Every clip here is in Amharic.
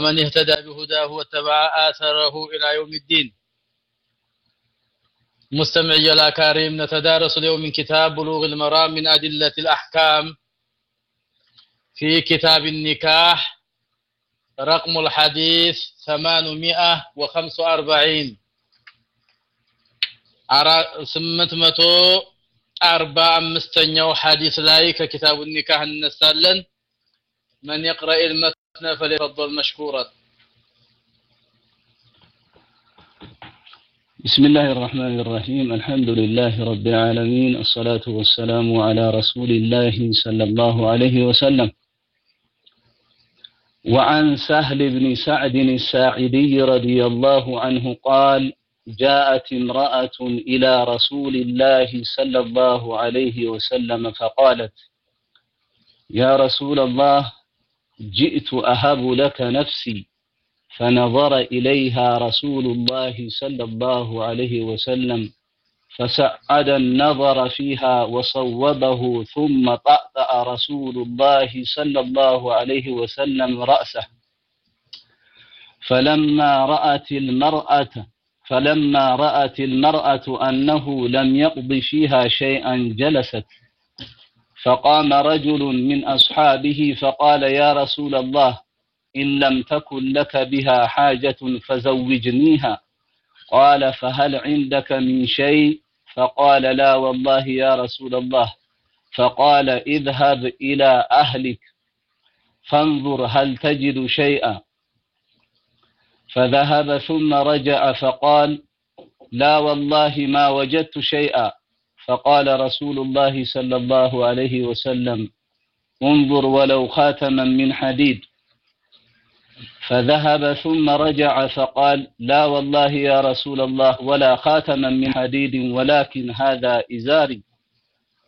ومن اهتدى بهداه واتبع آثره إلى يوم الدين مستمعي الأكارم نتدارس اليوم من كتاب بلوغ المرام من أدلة الأحكام في كتاب النكاح رقم الحديث 845 ስምንት መቶ አርባ አምስተኛው ሐዲስ ላይ ከኪታቡ ኒካህ እነሳለን من يقرأ المتن فليتفضل مشكورا. بسم الله الرحمن الرحيم. الحمد لله رب العالمين الصلاة والسلام على رسول الله صلى الله عليه وسلم. وعن سهل بن سعد الساعدي رضي الله عنه قال جاءت امرأة إلى رسول الله صلى الله عليه وسلم فقالت يا رسول الله جئت أهب لك نفسي فنظر إليها رسول الله صلى الله عليه وسلم فسعد النظر فيها وصوبه ثم طأطأ رسول الله صلى الله عليه وسلم رأسه. فلما رأت المرأة فلما رأت المرأة أنه لم يقض فيها شيئا جلست. فقام رجل من أصحابه فقال يا رسول الله إن لم تكن لك بها حاجة فزوجنيها. قال فهل عندك من شيء؟ فقال لا والله يا رسول الله. فقال اذهب إلى أهلك فانظر هل تجد شيئا. فذهب ثم رجع فقال لا والله ما وجدت شيئا. فقال رسول الله صلى الله عليه وسلم انظر ولو خاتما من حديد. فذهب ثم رجع فقال لا والله يا رسول الله ولا خاتما من حديد ولكن هذا إزاري.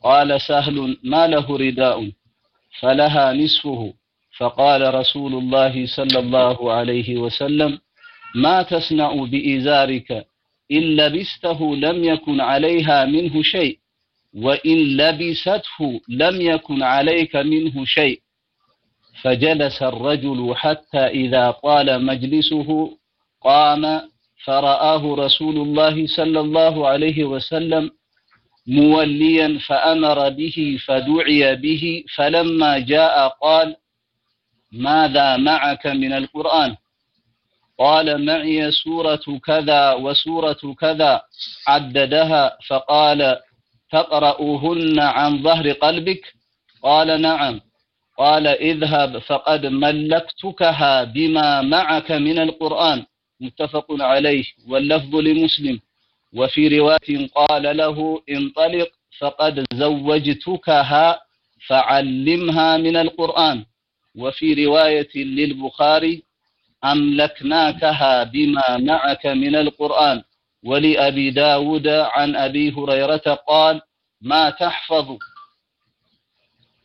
قال سهل ما له رداء فلها نصفه. فقال رسول الله صلى الله عليه وسلم ما تصنع بإزارك؟ إن لبسته لم يكن عليها منه شيء وإن لبسته لم يكن عليك منه شيء. فجلس الرجل حتى إذا طال مجلسه قام فرآه رسول الله صلى الله عليه وسلم موليا فأمر به فدعي به فلما جاء قال ماذا معك من القرآن؟ قال معي سورة كذا وسورة كذا عددها فقال تقرأهن عن ظهر قلبك؟ قال نعم. قال اذهب فقد ملكتكها بما معك من القرآن. متفق عليه. واللفظ لمسلم. وفي رواية قال له انطلق فقد زوجتكها فعلمها من القرآن. وفي رواية للبخاري أملكناكها بما معك من القرآن ولأبي داود عن أبي هريرة قال ما تحفظ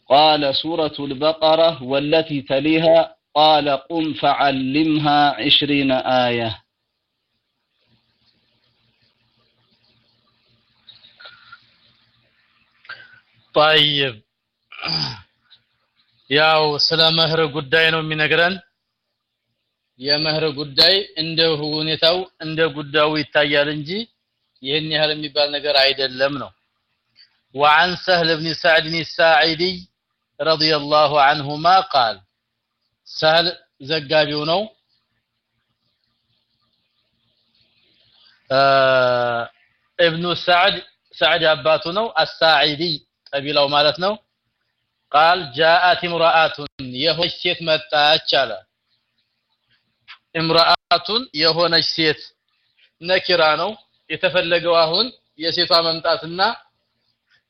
قال سورة البقرة والتي تليها قال قم فعلمها عشرين آية طيب ያው ስለ መህር ጉዳይ ነው የሚነግረን የመህር ጉዳይ እንደ ሁኔታው እንደ ጉዳዩ ይታያል እንጂ ይህን ያህል የሚባል ነገር አይደለም ነው وعن سهل بن سعد الساعدي رضي الله عنهما قال سهل ዘጋቢው ነው ابن سعد سعد አባቱ ነው الساعدي ቀቢላው ማለት ነው ቃል ጃአት imra'atun የሆነች ሴት መጣች አለ imra'atun የሆነች ሴት ነኪራ ነው። የተፈለገው አሁን የሴቷ መምጣትና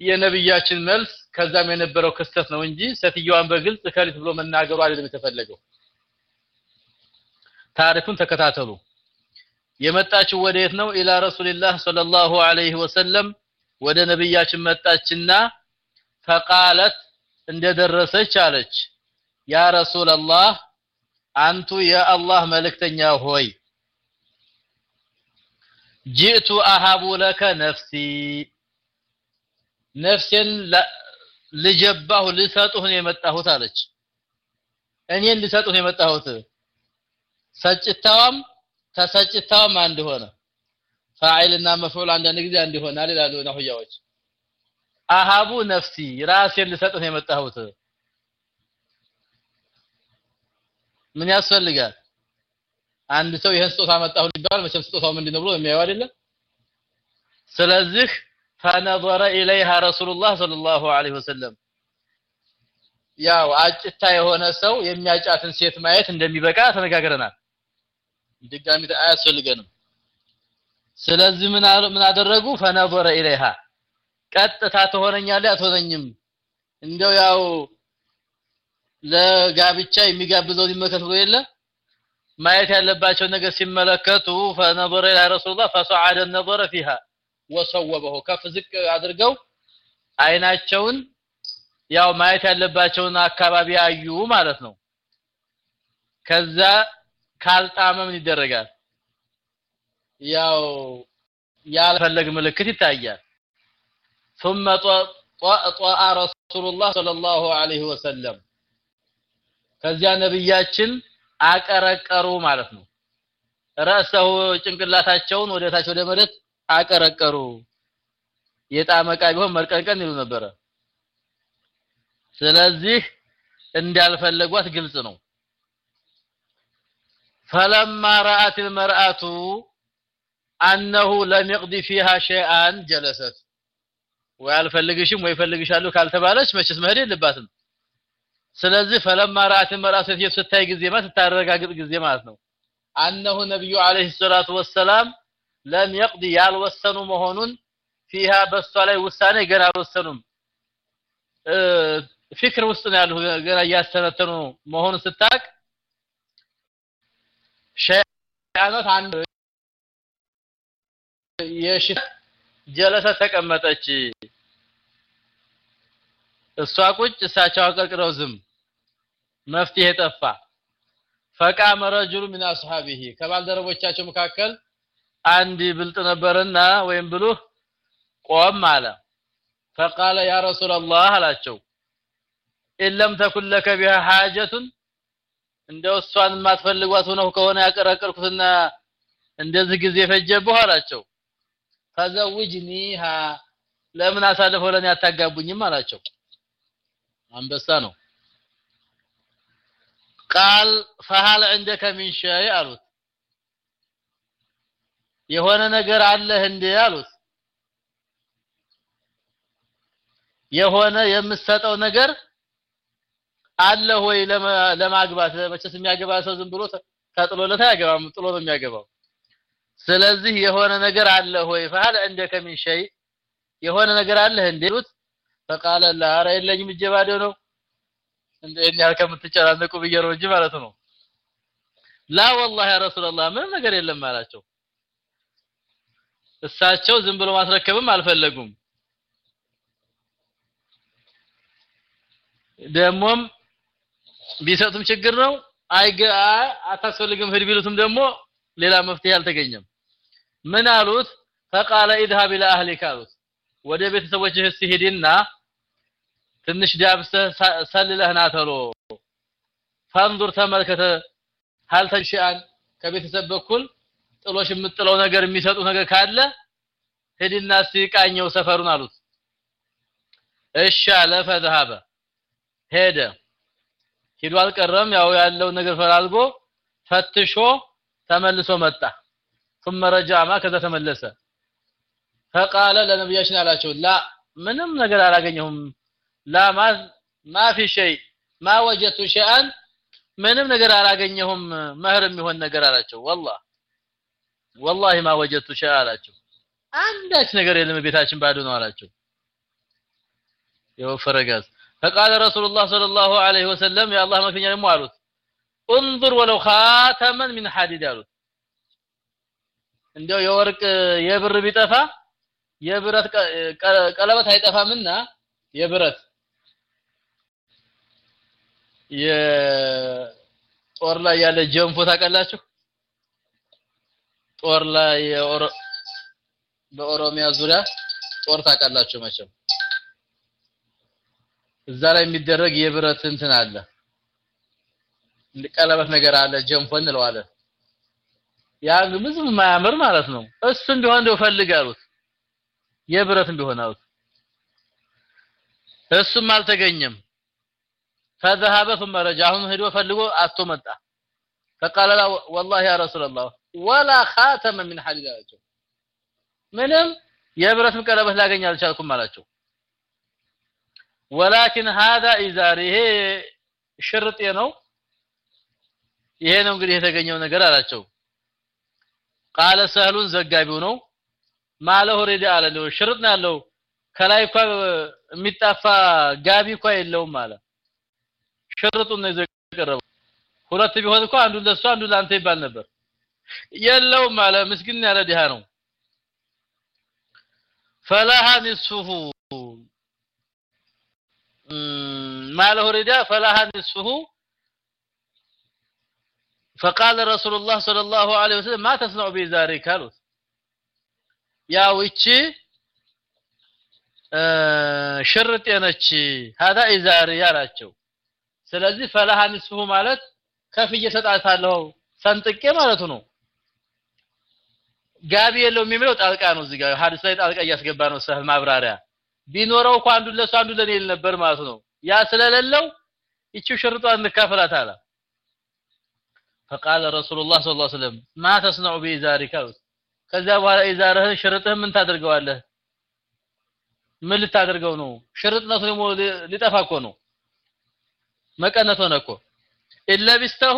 የነብያችን መልስ ከዛም የነበረው ክስተት ነው እንጂ ሴትዮዋን በግልጽ ከሊት ብሎ መናገሩ አይደለም የተፈለገው። ታሪኩን ተከታተሉ። የመጣችው ወዴት ነው? ኢላ ረሱልላህ ሰለላሁ ዐለይሂ ወሰለም ወደ ነብያችን መጣችና ፈቃለት እንደደረሰች አለች። ያ ረሱላህ አንቱ የአላህ መልእክተኛ ሆይ ጂእቱ አሃቡ ለከ ነፍሲ ነፍሴን ልጀባሁ ልሰጡህ ነው የመጣሁት አለች። እኔን ልሰጡህ ነው የመጣሁት ሰጭታዋም ተሰጭታዋም አንድ ሆነ። ፋዒልና መፍዑል አንዳንድ ጊዜ አንድ ይሆናል ይላሉ ነህያዎች አሃቡ ነፍሲ ራሴን ልሰጥህ ነው የመጣሁት ምን ያስፈልጋል? አንድ ሰው ይሄን ስጦታ መጣሁ ሊባል መቼም ስጦታው ምንድነው ብሎ የሚያየው አይደለም። ስለዚህ ፈነظረ ኢለይሃ ረሱሉላህ ሰለላሁ ዐለይሂ ወሰለም። ያው አጭታ የሆነ ሰው የሚያጫትን ሴት ማየት እንደሚበቃ ተነጋግረናል። ድጋሚ አያስፈልገንም። ስለዚህ ምን ምን አደረጉ? ፈነظረ ኢለይሃ። ቀጥታ ትሆነኛለህ አትሆነኝም? እንደው ያው ለጋብቻ የሚጋብዘው ይመከት ብሎ የለ? ማየት ያለባቸው ነገር ሲመለከቱ فنظر الى رسول الله فصعد النظر فيها وصوبه ከፍ ዝቅ አድርገው አይናቸውን ያው ማየት ያለባቸውን አካባቢ አዩ ማለት ነው። ከዛ ካልጣመ ምን ይደረጋል? ያው ያልፈለግ ምልክት ይታያል። ثم طأطأ رسول الله صلى الله عليه وسلم ከዚያ ነብያችን አቀረቀሩ ማለት ነው ረሰው ጭንቅላታቸውን ወደ ታች ወደ መሬት አቀረቀሩ የጣመ ዕቃ ቢሆን መርቀንቀን ይሉ ነበረ ስለዚህ እንዳልፈለጓት ግልጽ ነው فلما رأت المرأة أنه لم يقضي فيها شيئا جلست ወይ አልፈልግሽም ወይ ፈልግሻለሁ ካልተባለች መቼስ መሄድ የለባትም ስለዚህ ፈለማ ራአት መራእ ሴትዮ ስታይ ጊዜ ማለት ታረጋግጥ ጊዜ ማለት ነው። አነሁ ነብዩ አለይሂ ሰላቱ ወሰላም ለም ይቅዲ ያልወሰኑ መሆኑን ፊሃ በሷ ውሳኔ ገና አልወሰኑም። ፊክር ውስጥ ነው ያሉ ገና እያስተነተኑ መሆኑን ስታቅ ሸያኖት አንድ የሺ ጀለሰ ተቀመጠች። እሷ ቁጭ እሳቸው አቀርቅረው ዝም። መፍትሄ ጠፋ ፈቃመ ረጁሉ ምን አስሐቢሂ ከባልደረቦቻቸው መካከል አንድ ብልጥ ነበርና ወይም ብሉህ ቆም አለ فقال يا رسول الله አላቸው إن لم تكن لك بها حاجة እንደው እሷን የማትፈልጓት ሆነው ከሆነ ያቀረቀርኩትና እንደዚህ ጊዜ ፈጀብህ አላቸው ፈዘውጅኒሃ ለምን አሳልፈው ለኔ አታጋቡኝም አላቸው አንበሳ ነው ቃል فهل عندك من شيء አሉት የሆነ ነገር አለህ እንዴ አሉት የሆነ የምሰጠው ነገር አለ ወይ ለማግባት መቼስ የሚያገባ ሰው ዝም ብሎ ተጥሎለት አያገባም ጥሎ ነው የሚያገባው ስለዚህ የሆነ ነገር አለ ወይ فهل عندك من شيء የሆነ ነገር አለ እንዴሉት فقال لا ኧረ የለኝም እጄ ባዶ ነው እንደ እኔ ያልከ የምትጨናነቁ ብዬ ነው እንጂ ማለት ነው ላ والله يا رسول الله ምንም ነገር የለም አላቸው እሳቸው ዝም ብሎ ማስረከብም አልፈለጉም ደሞም ቢሰጡም ችግር ነው አይገ አታስፈልግም ሂድ ቢሉትም ደግሞ ሌላ መፍትሄ አልተገኘም ምን አሉት فقال اذهب الى اهلك አሉት ወደ ቤተሰቦችህ ሂድና ትንሽ ዳብሰ ሰልለህና ተሎ። ፈንዱር ተመልከተ። هل ተንሽአን ከቤተሰብ በኩል ጥሎሽ የምጥለው ነገር የሚሰጡ ነገር ካለ ሂድና ሲቃኘው ሰፈሩን አሉት። እሺ አለ فذهب ሄደ። ሄዶ አልቀረም። ያው ያለው ነገር ፈላልጎ ፈትሾ ተመልሶ መጣ። ثم رجع ما ከዛ ተመለሰ። فقال ለነብያችን አላቸው። لا ምንም ነገር አላገኘሁም። ላ ማ ማ في شيء ما وجدت شيئا ምንም ነገር አላገኘሁም መህር የሚሆን ነገር አላቸው والله والله ما وجدت شيء አላቸው አንዳች ነገር የለም ቤታችን ባዶ ነው አላቸው የወፈረ ጋዝ فقال رسول الله صلى الله عليه وسلم يا الله مكنيا ደግሞ አሉት انظر ولو خاتما من حديد አሉት እንደው የወርቅ የብር ቢጠፋ የብረት ቀለበት አይጠፋምና የብረት የጦር ላይ ያለ ጀንፎ ታውቃላችሁ? ጦር ላይ በኦሮሚያ ዙሪያ ጦር ታውቃላችሁ መቼም? እዛ ላይ የሚደረግ የብረት እንትን አለ። ቀለበት ነገር አለ ጀንፎ እንለዋለን። ያ ብዙም የማያምር ማለት ነው። እሱም ቢሆን እንደው ፈልግ አሉት። የብረትም ቢሆን አሉት። እሱም አልተገኘም فذهب ثم رجع አሁን ሄዶ ፈልጎ አጥቶ መጣ فقال لا والله يا رسول الله ولا خاتم من حديد አላቸው ምንም የብረትም ቀለበት ላገኝ አልቻልኩም አላቸው ولكن هذا إزار ይሄ ሽርጤ ነው ይሄ ነው እንግዲህ የተገኘው ነገር አላቸው ቃለ ሰህሉን ዘጋቢው ነው ማለሁ ሬዳ አለ ነው ሽርጥ ነው ያለው ከላይ እንኳ የሚጣፋ ጋቢ እንኳ የለውም አለ ሽርጡን ነው የቀረበው ሁለት ቢሆን እንኳ አንዱ ለሱ አንዱ ለአንተ ይባል ነበር የለውም አለ ምስኪን ያለ ዲሃ ነው ፈላሃ ንስፉሁ ማለሁ ሬዳ ፈላሃ ንስፉሁ فقال رسول الله صلى الله عليه وسلم ما تصنع بذلك قالوا ያው እቺ ሽርጥ የነች هذا ኢዛሪ ያላቸው ስለዚህ ፈላሃ ንስፉ ማለት ከፍዬ ሰጣታለሁ ሰንጥቄ ማለቱ ነው ጋቢ የለውም የሚለው ጣልቃ ነው እዚህ ጋር ሐዲስ ላይ ጣልቃ እያስገባ ነው ሰህ ማብራሪያ ቢኖረው እንኳን አንዱ ለሱ አንዱ ለኔ ይል ነበር ማለት ነው ያ ስለሌለው እቺ ሽርጧን እንካፈላት አለ فقال رسول الله صلى الله عليه وسلم ما تصنع بإزارك ከዛ በኋላ ኢዛርህን ሽርጥህን ምን ታደርገዋለህ ምን ልታደርገው ነው ሽርጥነቱ ደግሞ ሊጠፋ እኮ ነው መቀነት ሆነ እኮ። ኢለቢስተሁ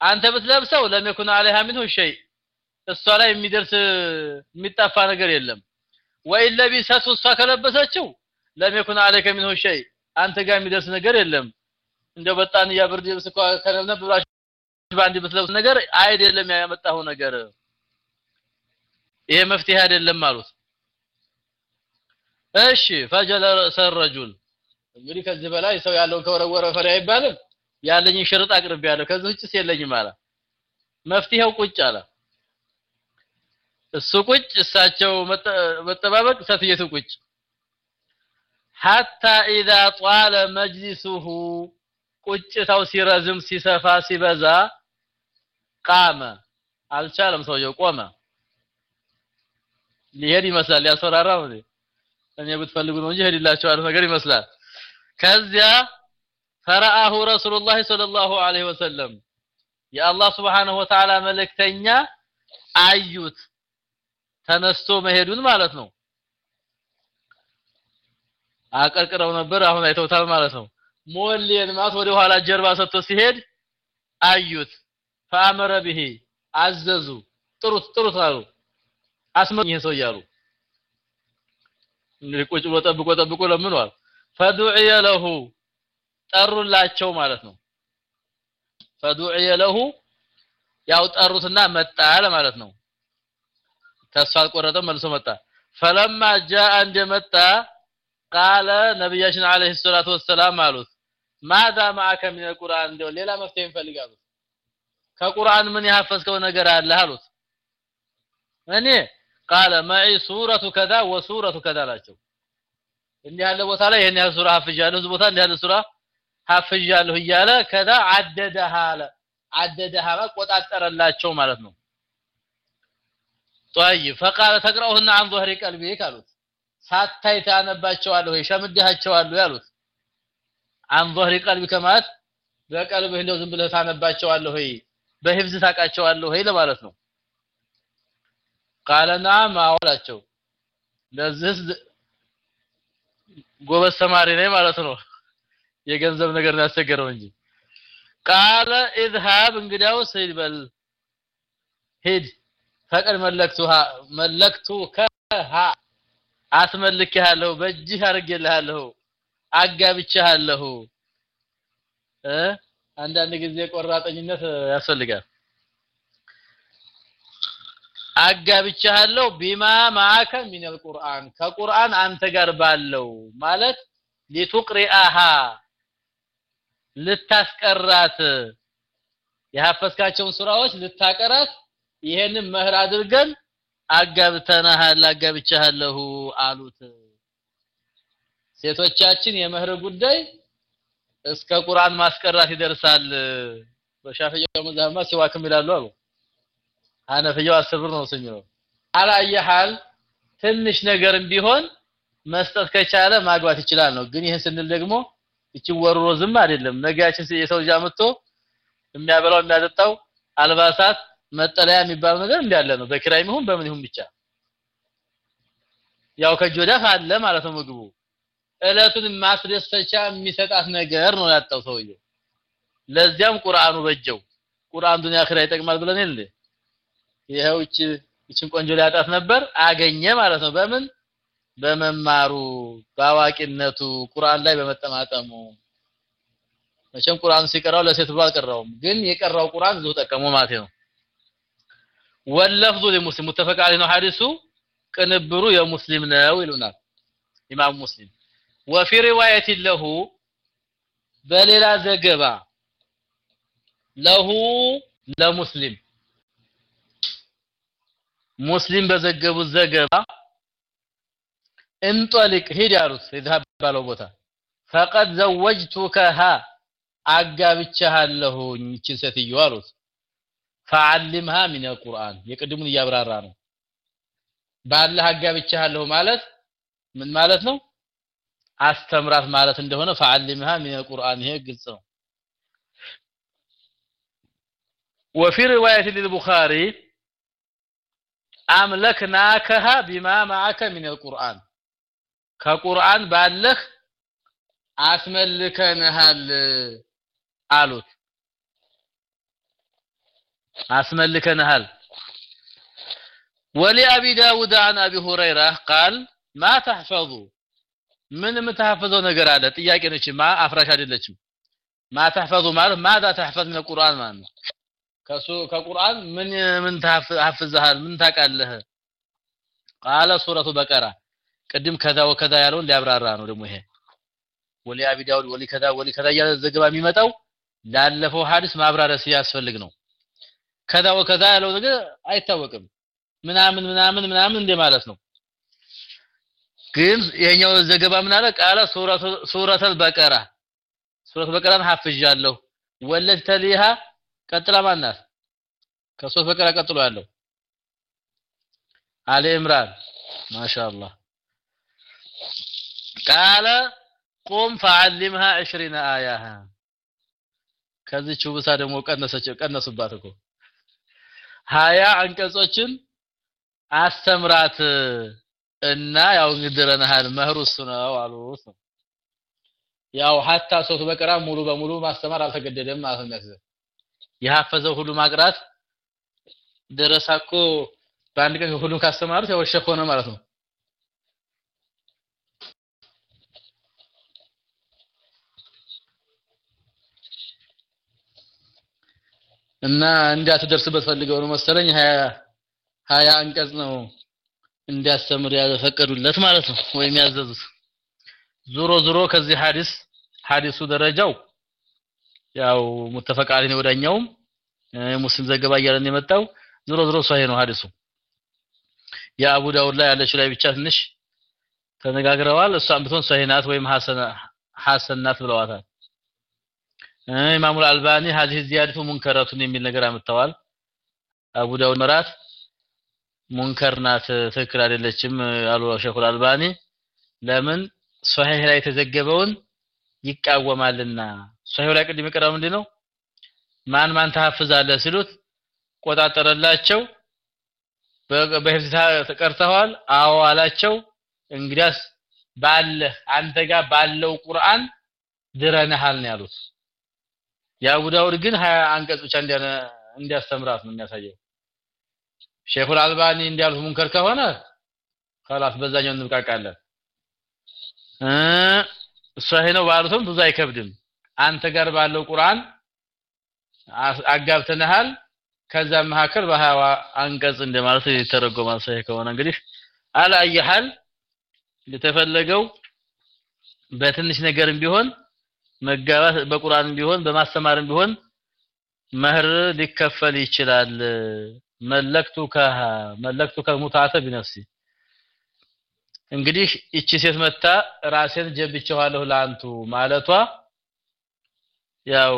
አንተ ብትለብሰው ለሚኩን አለይሃ ሚንሁ ሸይ እሷ ላይ የሚደርስ የሚጠፋ ነገር የለም። ወኢለቢሰቱ እሷ ከለበሰችው ለሚኩን አለይከ ሚንሁ ሸይ አንተ ጋር የሚደርስ ነገር የለም። እንደው በጣን ያብርድ ልብስ ከለብነ ብራሽ ባንዲ ብትለብስ ነገር አይደለም ያመጣው ነገር። ይሄ መፍትሄ አይደለም አሉት። እሺ ፈጀለ ሰረጁል እንግዲህ ከዚህ በላይ ሰው ያለውን ከወረወረ ፈሪ አይባልም። ያለኝን ሽርጥ አቅርቤያለሁ፣ ከዚህ ውጭስ የለኝም አለ። መፍትሄው ቁጭ አለ። እሱ ቁጭ፣ እሳቸው መጠባበቅ፣ ሰፍየቱ ቁጭ ሐታ ኢዛ ጧለ መጅሊሱሁ ቁጭታው ሲረዝም ሲሰፋ ሲበዛ ቃመ አልቻለም። ሰውየው ቆመ። ሊሄድ ይመስላል። ያስፈራራ ነው። እኔ ብትፈልጉ ነው እንጂ ሄድላቸው ነገር ይመስላል። ከዚያ ፈራአሁ ረሱላህ ሰለላሁ ዐለይሂ ወሰለም የአላህ Subhanahu Wa መልእክተኛ አዩት ተነስቶ መሄዱን ማለት ነው። አቀርቅረው ነበር አሁን አይተውታል ማለት ነው። ሞልየን ማት ወደ ኋላ ጀርባ ሰጥቶ ሲሄድ አዩት ፈአመረ به አዘዙ ጥሩት ጥሩት አሉ። አስመኝ ሰው እያሉ እንግዲህ ቁጭ ብሎ ጠብቆ ጠብቆ ለምኗል ፈዱዕየ ለሁ ጠሩላቸው ማለት ነው። ፈዱዕየ ለሁ ያው ጠሩትና መጣ ለማለት ነው። ተስፋ አልቆረጠ መልሶ መጣ። ፈለማ ጃአ እንደመጣ ቃለ ነብያችን አለይሂ ሰላቱ ወሰላም አሉት። ማዛ ማከ ምን ቁርአን? እንደው ሌላ መፍትሄ እንፈልጋለን ከቁርአን ምን ያፈዝከው ነገር አለ አሉት። እኔ ቃለ ማይ ሱረቱ ከዛ ወሱረቱ ከዛ አላቸው። እንዲህ ያለ ቦታ ላይ ይሄን ያህል ሱራ ሐፍጃለሁ እዚህ ቦታ እንዲህ ያለ ሱራ ሐፍጃለሁ እያለ ከዛ አደደሃ አለ አደደሃ ቆጣጠረላቸው ማለት ነው طيب فقال تقرأهن عن ظهر قلبك አሉት ሳታይ ታነባቸዋለሁ ሸምድሃቸዋለሁ ያሉት عن ظهر قلبك ማለት በቀልብህ እንደው ዝም ብለህ ታነባቸዋለሁ ወይ በህፍዝ ታቃቸዋለሁ ወይ ለማለት ነው ቃለ ናም አወላቸው ለዚህ ጎበዝ ተማሪ ነኝ ማለት ነው የገንዘብ ነገር ነው ያስቸገረው እንጂ ቃለ اذهب እንግዲያው ሰይድ በል ሂድ ፈቀድ መለክቱሃ መለክቱከሃ አስመልክሃለሁ በእጅህ አርጌልሃለሁ አጋብቻለሁ እ አንዳንድ ጊዜ ቆራጠኝነት ያስፈልጋል አጋብቻለሁ ቢማ ማአከ ሚን አልቁርአን ከቁርአን አንተ ጋር ባለው ማለት ሊቱቅሪአሃ ልታስቀራት የሐፈስካቸውን ሱራዎች ልታቀራት ይሄንን መህር አድርገን አጋብተናሃል አጋብቻለሁ አሉት። ሴቶቻችን የመህር ጉዳይ እስከ ቁርአን ማስቀራት ይደርሳል። በሻፊዒ መዛማ ሲዋክም ይላሉ አሉ። ሐነፍያው አስር ብር ነው የሚለው አላየሃል ትንሽ ነገርም ቢሆን መስጠት ከቻለ ማግባት ይችላል ነው። ግን ይህን ስንል ደግሞ እቺን ወርሮ ዝም አይደለም። ነጋችን የሰው ልጅ አምጥቶ የሚያበላው የሚያጠጣው አልባሳት መጠለያ የሚባል ነገር እንዳለ ነው። በኪራይ ይሁን በምን ይሁን ብቻ። ያው ከጆዳፍ አለ ማለት ነው ምግቡ። እለቱን ማስደሰቻ የሚሰጣት ነገር ነው ያጣው ሰውየው። ለዚያም ቁርአኑ በጀው። ቁርአን ዱንያ አኺራ ይጠቅማል ብለን የለ ይሄው እቺ እቺን ቆንጆ ሊያጣት ነበር አገኘ ማለት ነው። በምን? በመማሩ በአዋቂነቱ ቁርአን ላይ በመጠማጠሙ። መቼም ቁርአን ሲቀራው ለሴት ብሎ አልቀራውም ግን የቀራው ቁርአን ብዙ ጠቀሙ ማለት ነው። ወለፍዙ ለሙስሊም ሙተፈቅ ዐለይሂ ነው ሐዲሱ። ቅንብሩ የሙስሊም ነው ይሉናል ኢማም ሙስሊም። ወፊ ሪዋየት ለሁ በሌላ ዘገባ ለሁ ለሙስሊም ሙስሊም በዘገቡት ዘገባ እንጠልቅ ሂድ ያሉት ይذهب ባለው ቦታ ፈቀድ ዘወጅቱከሃ አጋብቻለሁኝ እቺን ሴትዮ አሉት። ፈዓልምሃ ሚን አልቁርአን የቅድሙን እያብራራ ነው። ባላህ አጋብቻለሁ ማለት ምን ማለት ነው? አስተምራት ማለት እንደሆነ ፈዓልምሃ ሚን አልቁርአን ይሄ ግልጽ ነው። وفي روايه للبخاري أملكناكها بما معك من القرآن ከቁርአን ባለህ አስመልከንሃል አሉት አስመልከንሃል ولأبي داود عن أبي هريرة قال ما تحفظ ምን የምትሐፈዘው ነገር አለ ጥያቄ ነች ማ አፍራሽ አይደለችም ማ ተሐፈዙ ማለት ማዳ ተሐፈዝ من القرآن ማለት ነው ከሱ ከቁርአን ምን ምን ታፍዝሃል ምን ታውቃለህ? ቃለ ሱረቱ በቀራ። ቅድም ከዛ ወከዛ ያለውን ሊያብራራ ነው ደግሞ ይሄ። ወሊ አቢ ዳውድ ወሊ ከዛ ወሊ ከዛ እያለ ዘገባ የሚመጣው ላለፈው ሐዲስ ማብራሪያ ሲያስፈልግ ነው። ከዛ ወከዛ ያለው ነገር አይታወቅም። ምናምን ምናምን ምናምን እንደ ማለት ነው። ግን ይሄኛው ዘገባ ምን አለ? ቃለ ሱረቱ ሱረቱል በቀራ። ሱረቱል በቀራን ሐፍዣለሁ። ወለተሊሃ ቀጥላ ማናት ከሱረት በቀራ ቀጥሎ ያለው? አለ ኢምራን። ማሻአላህ። ቃለ ቁም ፈዓልምሃ 20 አያሃ። ከዚች ብሳ ደግሞ ቀነሰች ቀነሱባት እኮ። ሀያ አንቀጾችን አስተምራት እና ያው እንግድረናል መህሩ እሱ ነው አሉት ያው ሀታ ሶቱ በቀራ ሙሉ በሙሉ ማስተማር አልተገደደም ማለት ነው። የሐፈዘው ሁሉ ማቅራት ደረሳ እኮ በአንድ ቀን ሁሉም ካስተማሩት ያው ሸክ ሆነ ማለት ነው። እና እንዳትደርስበት ፈልገው ነው መሰለኝ። ሀያ ሀያ አንቀጽ ነው እንዲያስተምር ያፈቀዱለት ማለት ነው ወይም ያዘዙት። ዙሮ ዙሮ ከዚህ ሐዲስ ሐዲሱ ደረጃው ያው ሙተፈቅ ዐለይሂ ወዳኛውም ሙስሊም ዘገባ እያለን የመጣው ዝሮ ዝሮ ሰሂህ ነው ሐዲሱ። የአቡ ዳውድ ላይ ያለችው ላይ ብቻ ትንሽ ተነጋግረዋል። እሷም ብትሆን ሰሂህ ናት ወይም ሐሰና ናት ብለዋታል። ኢማሙ አልባኒ ሐዲስ ዚያድቱ ሙንከራቱን የሚል ነገር አመጣዋል አቡ ዳውድ መራት ሙንከር ናት ትክክል አይደለችም አሉ ሸኹል አልባኒ። ለምን? ሶሂህ ላይ የተዘገበውን ይቃወማልና። ሶሂህ ላይ ቅድም የቀረበው የቀረው ምንድነው? ማን ማን ተሐፍዛለህ ሲሉት ቆጣጠረላቸው በህፍዝ ተቀርተዋል አዎ አላቸው እንግዲያስ ባለ አንተ ጋር ባለው ቁርአን ድረንሃል ነው ያሉት የአቡ ዳውድ ግን 20 አንቀጽ ብቻ እንዲያስተምራት ነው የሚያሳየው ሼኹል አልባኒ እንዲያሉት ሙንከር ከሆነ خلاص በዛኛው እንብቃቃለን እ ሷሂህ ነው ባሉትም ብዙ አይከብድም አንተ ጋር ባለው ቁርአን አጋብተንሃል ከዛ መካከል በሀዋ አንቀጽ እንደማለት ይተረጎማል ሷሂህ ከሆነ እንግዲህ አይሐል የተፈለገው በትንሽ ነገርም ቢሆን መጋባት በቁርአንም ቢሆን በማስተማርም ቢሆን መህር ሊከፈል ይችላል። መለክቱከ መለክቱከ ሙታተ ቢነፍሲ። እንግዲህ እቺ ሴት መታ ራሴን ጀብቼዋለሁ ለአንቱ ማለቷ ያው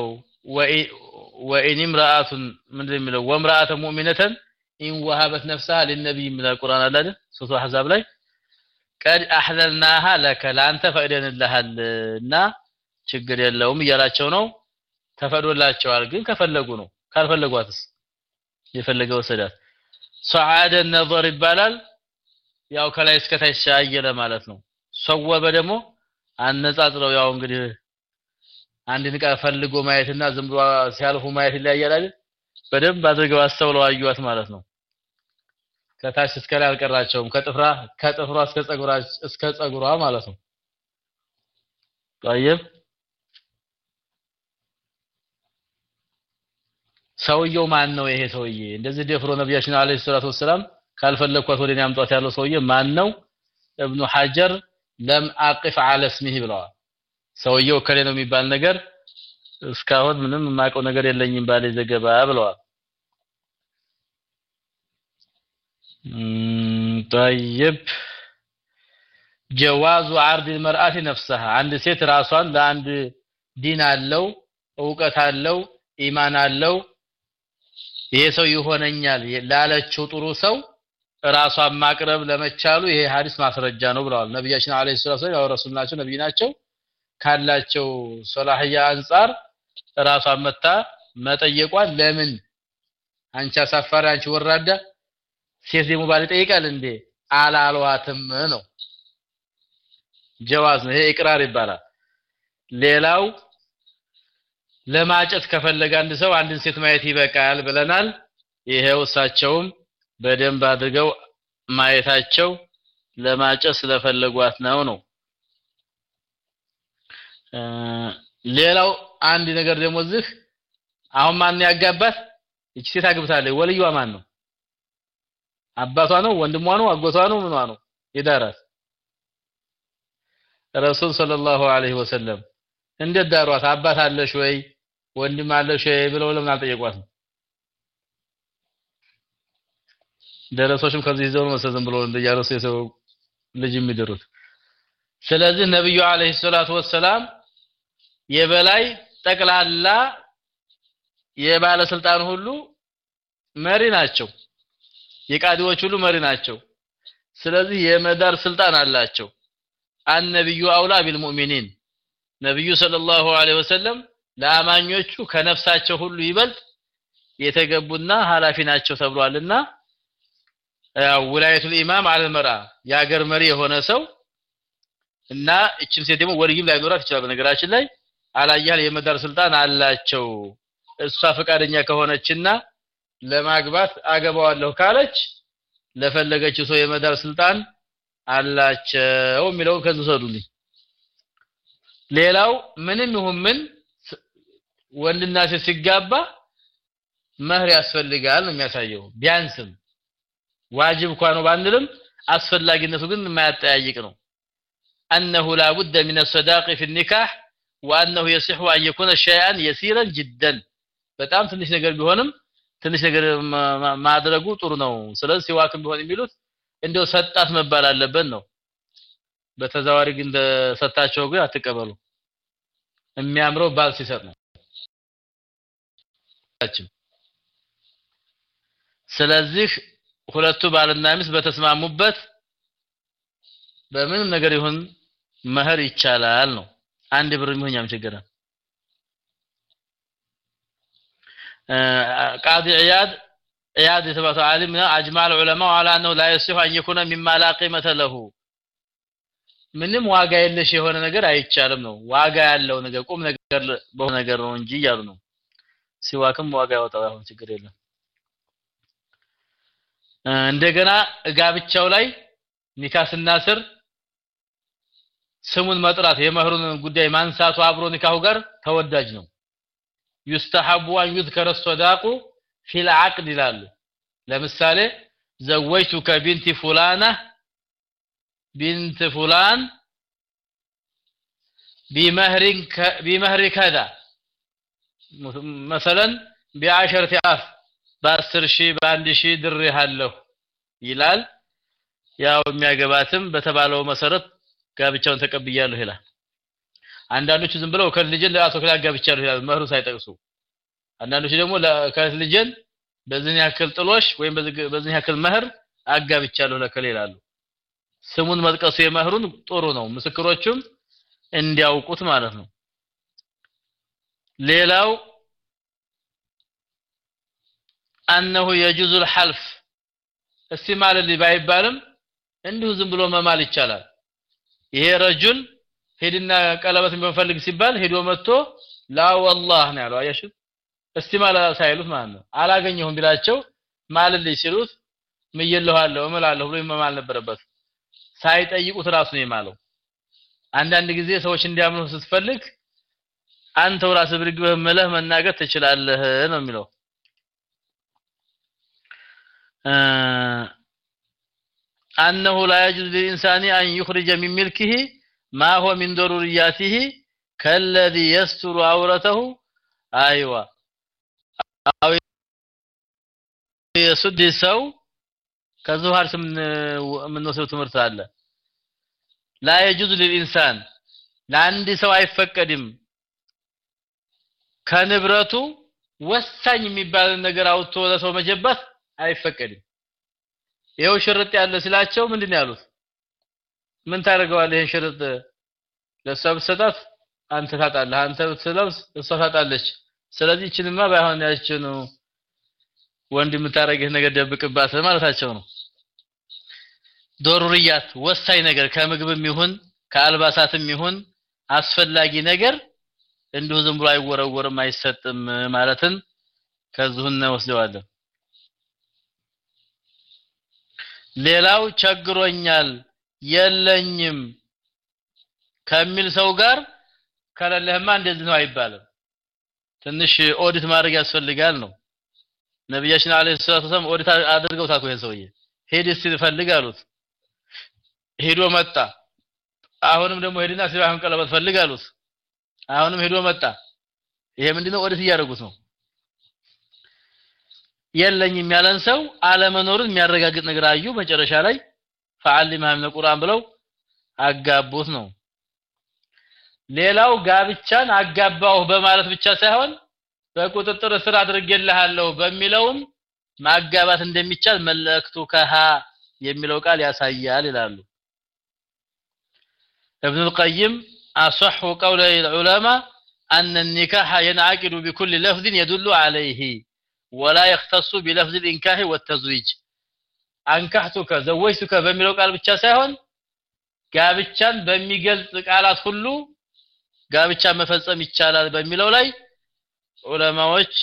ወኢን ምራአቱን ምንድን የሚለው? ወምራአተ ሙእሚነተን ኢን ወሀበት ነፍሰሃ ሊነቢይ ምን ቁርአን አለ አይደል? ሱረቱ አሕዛብ ላይ ቀድ አህለልናሃ ለከ ለአንተ ፈቅደንልሃልና ችግር የለውም እያላቸው ነው። ተፈቅዶላቸዋል ግን ከፈለጉ ነው። ካልፈለጓትስ? የፈለገ ወሰዳት ሰዓደ ነظር ይባላል። ያው ከላይ እስከታች ሻየለ ማለት ነው። ሰወበ ደግሞ አነጻጽረው ያው እንግዲህ አንድ ንቃ ፈልጎ ማየትና ዝም ብሎ ሲያልፉ ማየት ይለያያል አይደል በደንብ አድርገው አስተውለው አዩዋት ማለት ነው ከታች እስከ ላይ አልቀራቸውም ከጥፍራ ከጥፍሯ እስከ ጸጉሯ እስከ ጸጉሯ ማለት ነው طيب ሰውየው ማን ነው ይሄ ሰውዬ እንደዚህ ደፍሮ ነብያችን አለይሂ ሰላቱ ወሰለም ካልፈለኳት ወደ እኔ አምጧት ያለው ሰውዬ ማን ነው እብኑ ሐጀር ለም አቅፍ አለ እስሚህ ብለዋል ሰውየው ከሌ ነው የሚባል ነገር እስካሁን ምንም የማውቀው ነገር የለኝም ባለ ዘገባ ብለዋል طيب ጀዋዙ አርድ المرأة نفسها አንድ ሴት ራሷን ለአንድ ዲን አለው እውቀት አለው ኢማን አለው ይሄ ሰው ይሆነኛል ላለችው ጥሩ ሰው ራሷን ማቅረብ ለመቻሉ ይሄ ሐዲስ ማስረጃ ነው ብለዋል ነብያችን አለይሂ ሰላቱ ያው ረሱል ናቸው ነብይ ናቸው ካላቸው ሶላህያ አንጻር ራሷን መታ መጠየቋን ለምን? አንቺ አሳፋሪ አንቺ ወራዳ ሴት ደግሞ ባል ይጠይቃል እንዴ? አላሏትም ነው። ጀዋዝ ነው። ይሄ ኢቅራር ይባላል። ሌላው ለማጨት ከፈለገ አንድ ሰው አንድን ሴት ማየት ይበቃል ብለናል። ይሄው እሳቸውም በደንብ አድርገው ማየታቸው ለማጨት ስለፈለጓት ነው ነው ሌላው አንድ ነገር ደግሞ እዚህ አሁን ማን ያጋባት? እቺ ሴት አግብታለች። ወልዩዋ ማን ነው? አባቷ ነው? ወንድሟ ነው? አጎቷ ነው? ምኗ ነው? የዳራት ረሱል ሰለላሁ ዐለይሂ ወሰለም እንዴት ዳሯት? አባት አለሽ ወይ? ወንድም አለሽ ወይ? ብለው ለምን አልጠየቋትም? ደረሶችም ከዚህ ይዘው ነው ዝም ብሎ እንደያረሱ የሰው ልጅ የሚድሩት። ስለዚህ ነብዩ አለይሂ ሰላቱ ወሰላም የበላይ ጠቅላላ የባለስልጣን ሁሉ መሪ ናቸው። የቃዲዎች ሁሉ መሪ ናቸው። ስለዚህ የመዳር ስልጣን አላቸው። አነብዩ አውላ ቢልሙእሚኒን። ነብዩ ሰለላሁ ዐለይሂ ወሰለም ለአማኞቹ ከነፍሳቸው ሁሉ ይበልጥ የተገቡና ኃላፊ ናቸው ተብሏልና ውላየቱል ኢማም አልመራ የሀገር መሪ የሆነ ሰው እና እችን ሴት ደግሞ ወልይም ላይኖራት ይችላል በነገራችን ላይ አላያል የመዳር ስልጣን አላቸው እሷ ፈቃደኛ ከሆነችና ለማግባት አገባዋለሁ ካለች ለፈለገችው ሰው የመዳር ስልጣን አላቸው የሚለው ከዚህ ሰዱልኝ ሌላው ምንም ይሁን ምን ወንድና ሴት ሲጋባ መህር ያስፈልጋል ነው የሚያሳየው ቢያንስም ዋጅብ እንኳን ነው ባንልም አስፈላጊነቱ ግን የማያጠያይቅ ነው أنه لا بد من الصداق في النكاح وأنه يصح أن يكون شيئا يسيرا جدا በጣም ትንሽ ነገር ቢሆንም ትንሽ ነገር ማድረጉ ጥሩ ነው ስለዚህ ሲዋክም ቢሆን የሚሉት እንደው ሰጣት መባል አለበት ነው በተዛዋሪ ግን ሰጣቸው ግን አትቀበሉ የሚያምረው ባል ሲሰጥ ነው ስለዚህ ሁለቱ ባልና ሚስት በተስማሙበት በምንም ነገር ይሁን መህር ይቻላል ነው አንድ ብር የሚሆኛም ችግር ቃዲ ዒያድ ዒያድ የተባለው ዓሊም አጅማል ዑለማ አላ ነው። ላ የሲሁ አን የኩነ ሚማ ላ ቂመተ ለሁ። ምንም ዋጋ የለሽ የሆነ ነገር አይቻልም ነው። ዋጋ ያለው ነገር ቁም ነገር በሆነ ነገር ነው እንጂ እያሉ ነው። ሲዋክም ዋጋ ያወጣው አሁን ችግር የለም። እንደገና ጋብቻው ላይ ኒካ ስናስር ስሙን መጥራት የመህሩን ጉዳይ ማንሳቱ አብሮ ኒካሁ ጋር ተወዳጅ ነው። ዩስተሐቡ አን ዩዝከረ ሶዳቁ ፊል ዐቅድ ይላሉ። ለምሳሌ ዘወጅቱከ ቢንቲ ፉላና ቢንት ፉላን ቢመህሪን ቢመህሪ ከዛ መሰለን ቢአሸርት አፍ በአስር ሺህ በአንድ ሺህ ድሬሃለሁ ይላል። ያው የሚያገባትም በተባለው መሰረት ጋብቻውን ተቀብያለሁ ይላል። አንዳንዶቹ ዝም ብለው ከልጅን ለአቶ ክላ ጋብቻለሁ ይላል መህሩ ሳይጠቅሱ። አንዳንዶቹ ደግሞ ከልጅን በዚህን ያክል ጥሎሽ ወይም በዚህን ያክል መህር አጋብቻለሁ ለከሌ ይላሉ። ስሙን መጥቀሱ የመህሩን ጥሩ ነው፣ ምስክሮቹም እንዲያውቁት ማለት ነው። ሌላው አነሁ የጁዙል ሐልፍ እስቲ ማለልኝ ባይባልም እንዲሁ ዝም ብሎ መማል ይቻላል። ይሄ ረጁል ሄድና ቀለበት የሚፈልግ ሲባል ሄዶ መጥቶ ላ ወላህ ነው ያለው። አያችሁ እስቲ ማለ ሳይሉት ማለት ነው። አላገኘሁም ቢላቸው ማልልኝ ሲሉት ምየለኋለሁ እምላለሁ ብሎ መማል ነበረበት። ሳይጠይቁት ራሱ ነው የማለው። አንዳንድ ጊዜ ሰዎች እንዲያምኑ ስትፈልግ አንተው ራስህ ብድግ በመለህ መናገር ትችላለህ ነው የሚለው أنه لا يجوز للإنسان أن يخرج من ملكه ما هو من ضرورياته كالذي يستر عورته أيوة أو يسد سو كظهر من من نصر تمرت الله لا يجوز للإنسان ለአንድ ሰው አይፈቀድም ከንብረቱ ወሳኝ የሚባል ነገር አውጥቶ ለሰው መጀባት አይፈቀድም ይሄው ሽርጥ ያለ ስላቸው ምንድን ያሉት? ምን ታደርገዋለህ ይሄን ሽርጥ? ለሷ ብትሰጣት አንተ ታጣለህ አንተ ብትለብስ እሷ ታጣለች። ስለዚህ እችንማ ባይሆን ያችን ወንድ የምታረግህ ነገር ደብቅባት ማለታቸው ነው። ዶሩሪያት ወሳኝ ነገር ከምግብም ይሁን ከአልባሳትም ይሁን አስፈላጊ ነገር እንዲሁ ዝም ብሎ አይወረወርም አይሰጥም ማለትን ከዚሁ እንወስደዋለን ሌላው ቸግሮኛል የለኝም ከሚል ሰው ጋር ከሌለህማ እንደዚህ ነው አይባልም። ትንሽ ኦዲት ማድረግ ያስፈልጋል ነው። ነብያችን አለይሂ ሰላቱ ወሰለም ኦዲት አድርገው ይሄን ሰውዬ። ሄድ እስቲ ፈልግ አሉት። ሄዶ መጣ። አሁንም ደግሞ ሄድና ሲባህን ቀለበት ፈልግ አሉት። አሁንም ሄዶ መጣ። ይሄ ምንድነው? ኦዲት እያደረጉት ነው የለኝም ያለን ሰው አለመኖሩን የሚያረጋግጥ ነገር አዩ መጨረሻ ላይ ፈዓሊማ ምን ቁርአን ብለው አጋቡት ነው ሌላው ጋብቻን አጋባው በማለት ብቻ ሳይሆን በቁጥጥር ስር አድርጌልሃለሁ በሚለውም ማጋባት እንደሚቻል መለክቱ ከሃ የሚለው ቃል ያሳያል ይላሉ ابن القيم أصح قول العلماء أن النكاح ينعقد بكل لفظ يدل عليه ولا يختص بلفظ الإنكاح والتزويج أنكحتك زوجتك በሚለው ቃል ብቻ ሳይሆን ጋብቻን በሚገልጽ ቃላት ሁሉ ጋብቻ መፈጸም ይቻላል በሚለው ላይ ዑለማዎች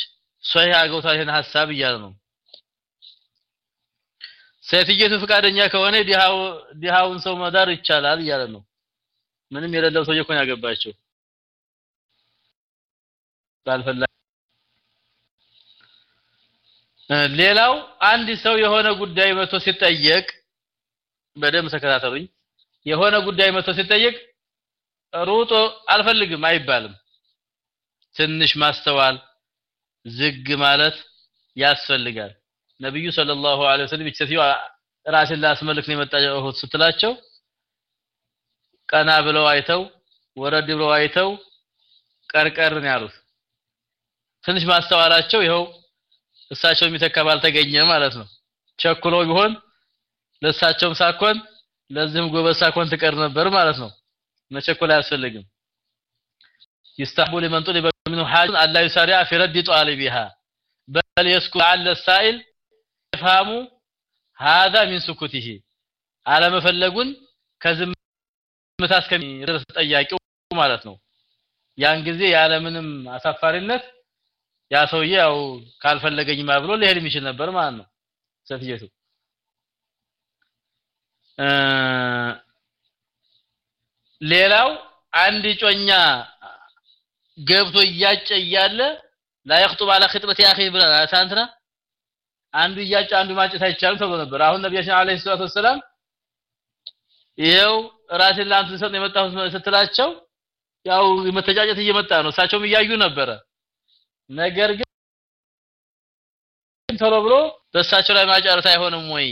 ሶሂህ አገውታል ይሄን ሐሳብ እያለ ነው ሴትየቱ ፍቃደኛ ከሆነ ዲሃው ዲሃውን ሰው መዳር ይቻላል እያለ ነው ምንም የሌለው ሰውዬ እኮ ነው ያገባቸው ባልፈላ ሌላው አንድ ሰው የሆነ ጉዳይ መቶ ሲጠየቅ በደንብ ተከታተሉኝ። የሆነ ጉዳይ መቶ ሲጠየቅ ሩጦ አልፈልግም አይባልም። ትንሽ ማስተዋል ዝግ ማለት ያስፈልጋል። ነብዩ ሰለላሁ ዐለይሂ ወሰለም ይችላል ራስን ላስመልክ ነው የመጣው ስትላቸው ቀና ብለው አይተው ወረድ ብለው አይተው ቀርቀርን ያሉት። ትንሽ ማስተዋላቸው ይኸው እሳቸው የሚተካ ባልተገኘ ማለት ነው። ቸኩሎ ቢሆን ለእሳቸውም ሳኮን ለዚህም ጎበዝ ሳኮን ትቀር ነበር ማለት ነው። መቸኮል አያስፈልግም። يستحب لمن طلب منه حاجة أن لا يسارع في رد طالبها بل يسكت على السائل يفهم هذا من سكوته على ما فلقون كزمتا እስከሚደርስ ጠያቂው ማለት ነው። ያን ጊዜ ያለምንም አሳፋሪነት ያ ሰውዬ ያው ካልፈለገኝማ ብሎ ሊሄድ የሚችል ነበር ማለት ነው ሰትየቱ ሌላው አንድ ጮኛ ገብቶ እያጨ እያለ لا يخطب على خطبه اخي ብላ ሳንትና አንዱ እያጨ አንዱ ማጨት አይቻልም ተብሎ ነበር አሁን ነብያችን አለይሂ ሰላቱ ወሰለም ይሄው ራሴን ላንተ ሰጥ የመጣሁት ስትላቸው ያው መተጫጨት እየመጣ ነው እሳቸውም እያዩ ነበረ ነገር ግን ቶሎ ብሎ በእሳቸው ላይ ማጫረት አይሆንም ወይ?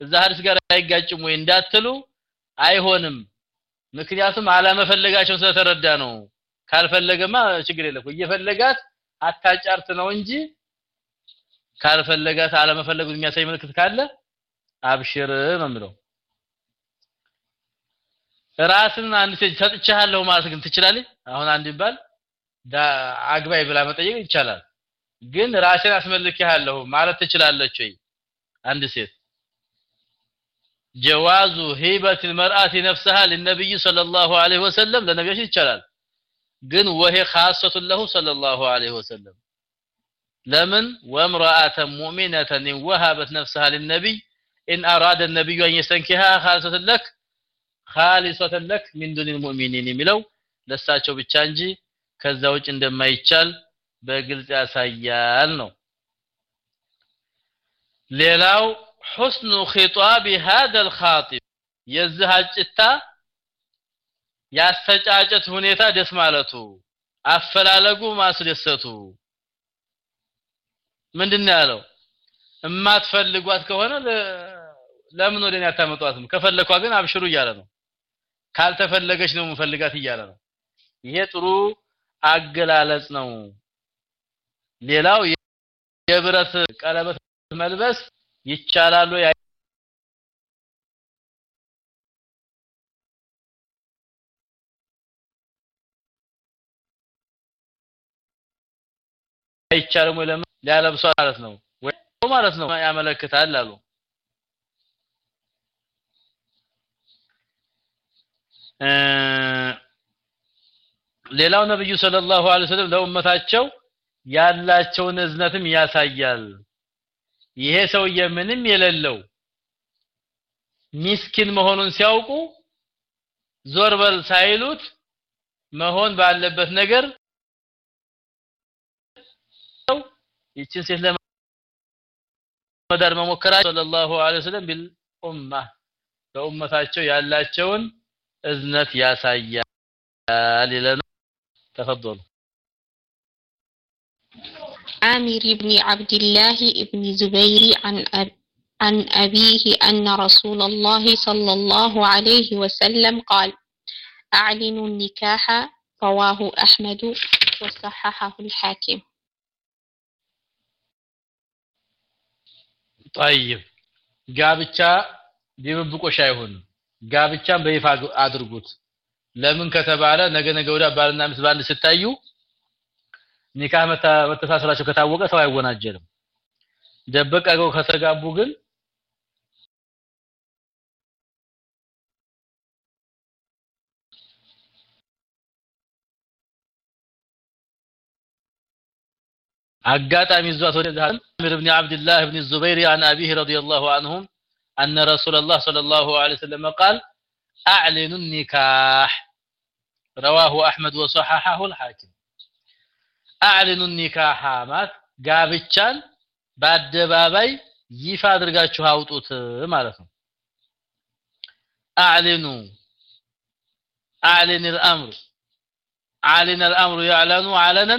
እዛ ሐዲስ ጋር አይጋጭም ወይ እንዳትሉ አይሆንም። ምክንያቱም አለመፈለጋቸው ስለተረዳ ነው። ካልፈለገማ ችግር የለም እየፈለጋት አታጫርት ነው እንጂ ካልፈለጋት አለመፈለጉን የሚያሳይ ምልክት ካለ አብሽር ነው የሚለው ራስን አንድ ሰጥቻለሁ ማለት ግን ትችላለች? አሁን አንድ ይባል አግባይ ብላ መጠየቅ ይቻላል ግን ራሴን አስመልክሃለሁ ማለት ትችላለች ወይ አንድ ሴት ጀዋዙ ሂበት المرأة نفسها للنبي صلى الله عليه وسلم ለነብዩ ይቻላል ግን ወሄ خاصة له صلى الله عليه وسلم لمن وامرأة مؤمنة إن وهبت نفسها للنبي إن أراد النبي أن يستنكها خالصة لك خالصة لك من دون المؤمنين የሚለው ለሳቸው ብቻ እንጂ ከዛ ውጭ እንደማይቻል በግልጽ ያሳያል ነው ሌላው حسن خطاب هذا الخاطب የዚህ አጭታ ያስተጫጨት ሁኔታ ደስ ማለቱ አፈላለጉ ማስደሰቱ ምንድነው ያለው እማትፈልጓት ከሆነ ለምን ወደኔ አታመጧትም ከፈለኳ ግን አብሽሩ እያለ ነው ካልተፈለገች ነው የምፈልጋት እያለ ነው ይሄ ጥሩ አገላለጽ ነው። ሌላው የብረት ቀለበት መልበስ ይቻላል ወይ? አይቻልም ወይ? ለምን? ሊያለብሷ ማለት ነው። ወይ ማለት ነው ያመለክታል አሉ ሌላው ነብዩ ሰለላሁ ዐለይሂ ወሰለም ለኡመታቸው ያላቸውን እዝነትም ያሳያል። ይሄ ሰውዬ ምንም የሌለው ሚስኪን መሆኑን ሲያውቁ ዞር በል ሳይሉት መሆን ባለበት ነገር ይችን ሴት ለመዳር መሞከራቸው ሰለላሁ ዐለይሂ ወሰለም ቢልኡማ በኡመታቸው ያላቸውን እዝነት ያሳያል ይለና تفضل. عامر بن عبد الله بن زبير عن أب عن أبيه أن رسول الله صلى الله عليه وسلم قال أعلنوا النكاح رواه أحمد وصححه الحاكم. طيب. قابتشا دي ببقوا شايهون قابتشا بيفا أدرقوت ለምን ከተባለ ነገ ነገ ወዲያ ባልና ሚስት ባንድ ሲታዩ ኒካህ መተሳሰራቸው ከታወቀ ሰው አይወናጀልም ደበቅ አገው ከተጋቡ ግን አጋጣሚ ይዟት ወደ አሚር ኢብኑ አብዱላህ ኢብኑ ዙበይር عن أبيه رضي الله عنهم أن رسول الله صلى الله عليه وسلم قال أعلنوا النكاح رواه أحمد وصححه الحاكم أعلنوا النكاح ማለት ጋብቻን በአደባባይ ይፋ አድርጋችሁ አውጡት ማለት ነው أعلنوا أعلن الأمر أعلن الأمر يعلن علنا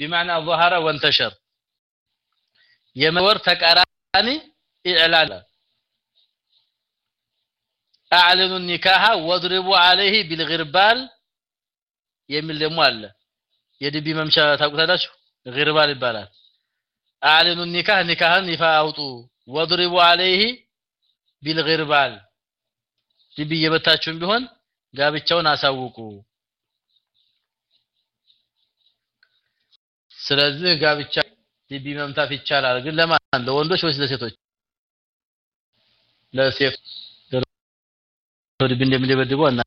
بمعنى ظهر وانتشر የመወር ተቃራኒ ኢዕላን አዕልኑ ኒካሃ ወድሪቡ አለይህ ቢልግርባል የሚል ደግሞ አለ። የድቢ መምቻ ታውቁታላችሁ? ግርባል ይባላል። አዕልኑ ኒካህ ኒካህን ይፋ አውጡ። ወድሪቡ አለይህ ቢልግርባል። ድቢ እየመታችሁም ቢሆን ጋብቻውን አሳውቁ። ስለዚህ ጋብቻ ድቢ መምታት ይቻላል። ግን ለማን? ለወንዶች ወይስ ለሴቶች? ለሴት ድቢ እንደሚደበድበው እና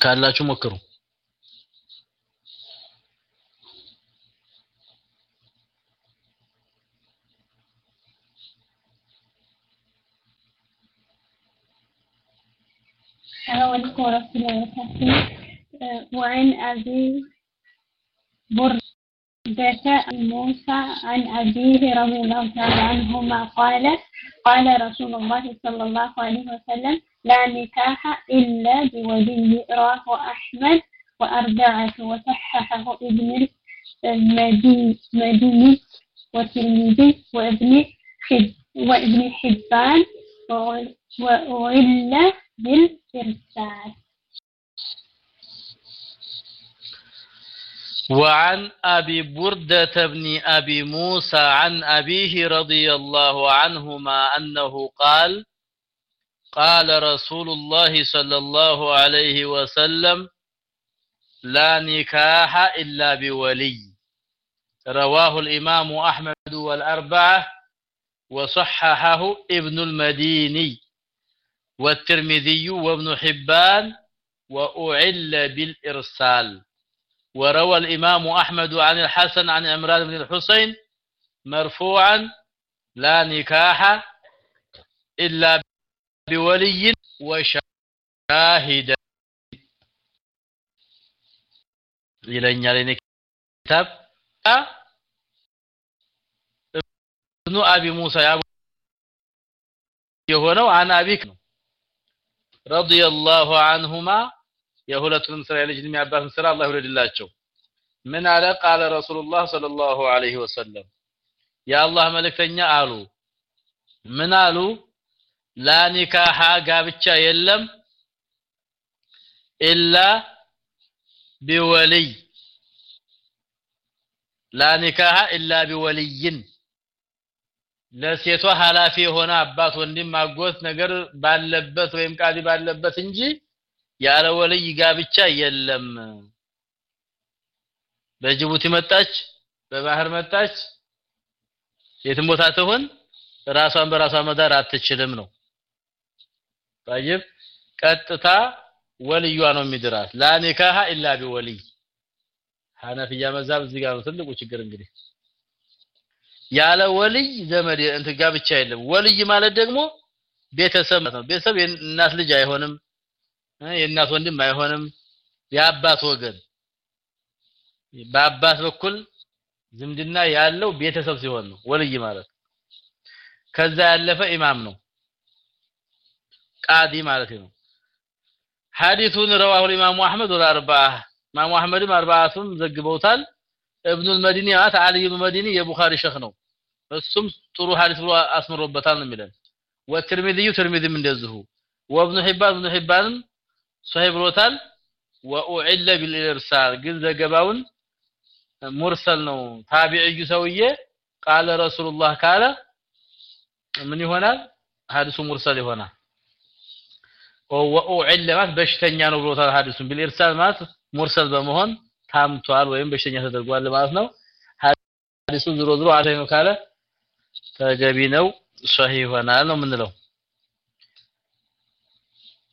ካላችሁ ሞክሩ السلام عليكم ورحمة الله وبركاته وعن أبي بردة موسى عن أبيه رضي الله تعالى عنهما قال قال رسول الله صلى الله عليه وسلم لا نكاح إلا بولي رواه أحمد وأربعة وصححه ابن المديني والترمذي وابن حب وابن حبان وعلة بالإرسال. وعن أبي بردة بن أبي موسى عن أبيه رضي الله عنهما أنه قال قال رسول الله صلى الله عليه وسلم لا نكاح إلا بولي رواه الإمام أحمد والأربعة وصححه ابن المديني والترمذي وابن حبان وأعل بالإرسال. وروى الإمام أحمد عن الحسن عن عمران بن الحسين مرفوعا لا نكاح إلا بولي وشاهد. أن لين كتاب ابن أبي موسى يا يهونو عن أبيك. رضي الله عنهما የሁለቱንም ስራ የልጅን የሚያባትን ስራ አላህ ይወደድላቸው ምን አለ? ቃለ ረሱሉላህ ሰለላሁ ዐለይሂ ወሰለም። የአላህ መልእክተኛ አሉ። ምን አሉ? ላኒካሃ ጋብቻ የለም ኢላ ቢወልይ። ላኒካሃ ኢላ ቢወልይን። ለሴቷ ኃላፊ የሆነ አባት ወንድም አጎት ነገር ባለበት ወይም ቃዲ ባለበት እንጂ ያለ ወልይ ጋብቻ የለም በጅቡቲ መጣች በባህር መጣች የትም ቦታ ትሆን ራሷን በራሷ መዳር አትችልም ነው طيب ቀጥታ ወልዩዋ ነው የሚድራት ላ ኒካሃ ኢላ ቢወልይ ሐነፊያ መዛብ እዚህ ጋር ነው ትልቁ ችግር እንግዲህ ያለ ወልይ ዘመድ እንትን ጋብቻ የለም ወልይ ማለት ደግሞ ቤተሰብ ነው ቤተሰብ የእናት ልጅ አይሆንም የእናት ወንድም አይሆንም የአባት ወገን። በአባት በኩል ዝምድና ያለው ቤተሰብ ሲሆን ነው ወልይ ማለት ከዛ ያለፈ ኢማም ነው ቃዲ ማለት ነው። ሐዲሱን ረዋሁ ኢማሙ አህመድ ወልአርባዓ ኢማሙ አህመድም ዘግበውታል። እብኑል መዲኒ ማለት አሊ ኢብኑ የቡኻሪ ሸህ ነው። እሱም ጥሩ ሐዲስ ብሎ አስምሮበታል ነው የሚለን። ወትርሚዚዩ ትርሚዚም እንደዚሁ። ወብኑ ሒባን ኢብኑ ሒባንም ሶሂህ ብሎታል። ወኡዒለ ቢልኢርሳል ግን ዘገባውን ሙርሰል ነው። ታቢዒዩ ሰውዬ። ቃለ ረሱሉላህ ካለ ምን ይሆናል? ሐዲሱ ሙርሰል ይሆናል። ወኡዒለ ማለት በሽተኛ ነው ብሎታል ሐዲሱን ቢልኢርሳል ማለት ሙርሰል በመሆን ታምቷል ወይም በሽተኛ ተደርጓል ማለት ነው። ሐዲሱ ዝሮ ዝሮ አለ ነው ካለ ተገቢ ነው ሶሂህ ይሆናል ነው የምንለው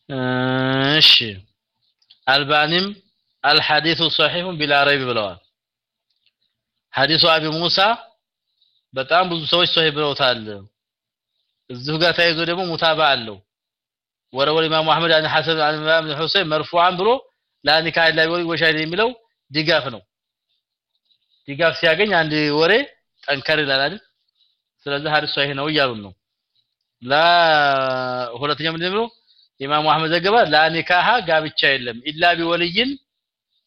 እሺ። አልባኒም አልሐዲሱ ሶሒሁን ቢላ ረይብ ብለዋል። ሐዲሱ አቢ ሙሳ በጣም ብዙ ሰዎች ሶሂህ ብለውታል። እዚሁ ጋር ተያይዞ ደግሞ ሙታባ አለው። ወረወል ኢማሙ አህመድ አን ሐሰን አን ኢማም ሁሰይን መርፉዓን ብሎ ላኒካ ኢላ ቢወሊ ወሻሂድ የሚለው ድጋፍ ነው። ድጋፍ ሲያገኝ አንድ ወሬ ጠንከር ይላል አይደል? ስለዚህ ሐዲስ ሶሂህ ነው እያሉን ነው። ላ ሁለተኛ ምንድን ነው ኢማሙ አህመድ ዘገባ ላኒካሃ ጋብቻ የለም ኢላ ቢወልይን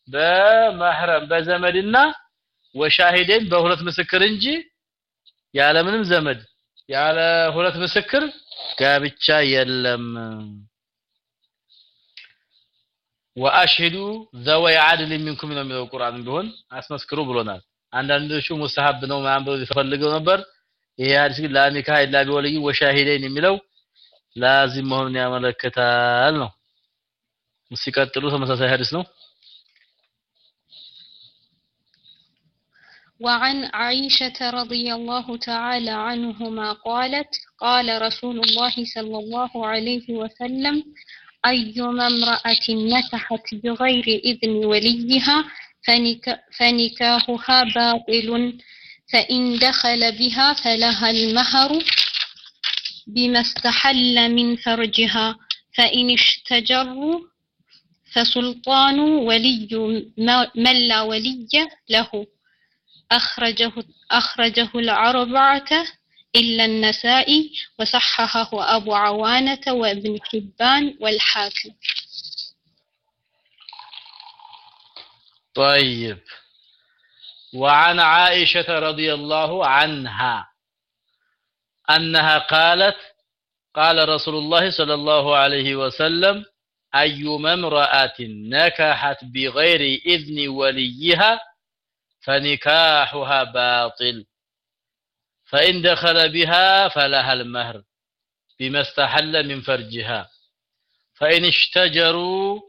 በመህረም በዘመድና ወሻሂደን በሁለት ምስክር እንጂ ያለ ምንም ዘመድ ያለ ሁለት ምስክር ጋብቻ የለም። ወአሽሂዱ ዘወይ አድል ሚንኩም ነው የሚለው ቁርአን ቢሆን አስመስክሩ ብሎናል። አንዳንዶቹ ሙስተሐብ ነው ማንበብ ተፈልገው ነበር። ይሄ ሐዲስ ላኒካ ኢላ ቢወልይ ወሻሂደን የሚለው ላዚም መሆኑን ያመለክታል ነው ሲቀጥሉ ተመሳሳይ ሐዲስ ነው وعن عائشة رضي الله تعالى عنهما قالت قال رسول الله صلى الله عليه وسلم أيما امرأة نكحت بغير إذن وليها فنك فنكاحها باطل فإن دخل بها فلها المهر بما استحل من فرجها فإن اشتجروا فسلطان ولي من لا ولي له. أخرجه أخرجه الأربعة إلا النسائي وصححه أبو عوانة وابن حبان والحاكم. طيب. وعن عائشة رضي الله عنها. أنها قالت قال رسول الله صلى الله عليه وسلم أيما امرأة نكحت بغير إذن وليها فنكاحها باطل فإن دخل بها فلها المهر بما استحل من فرجها فإن اشتجروا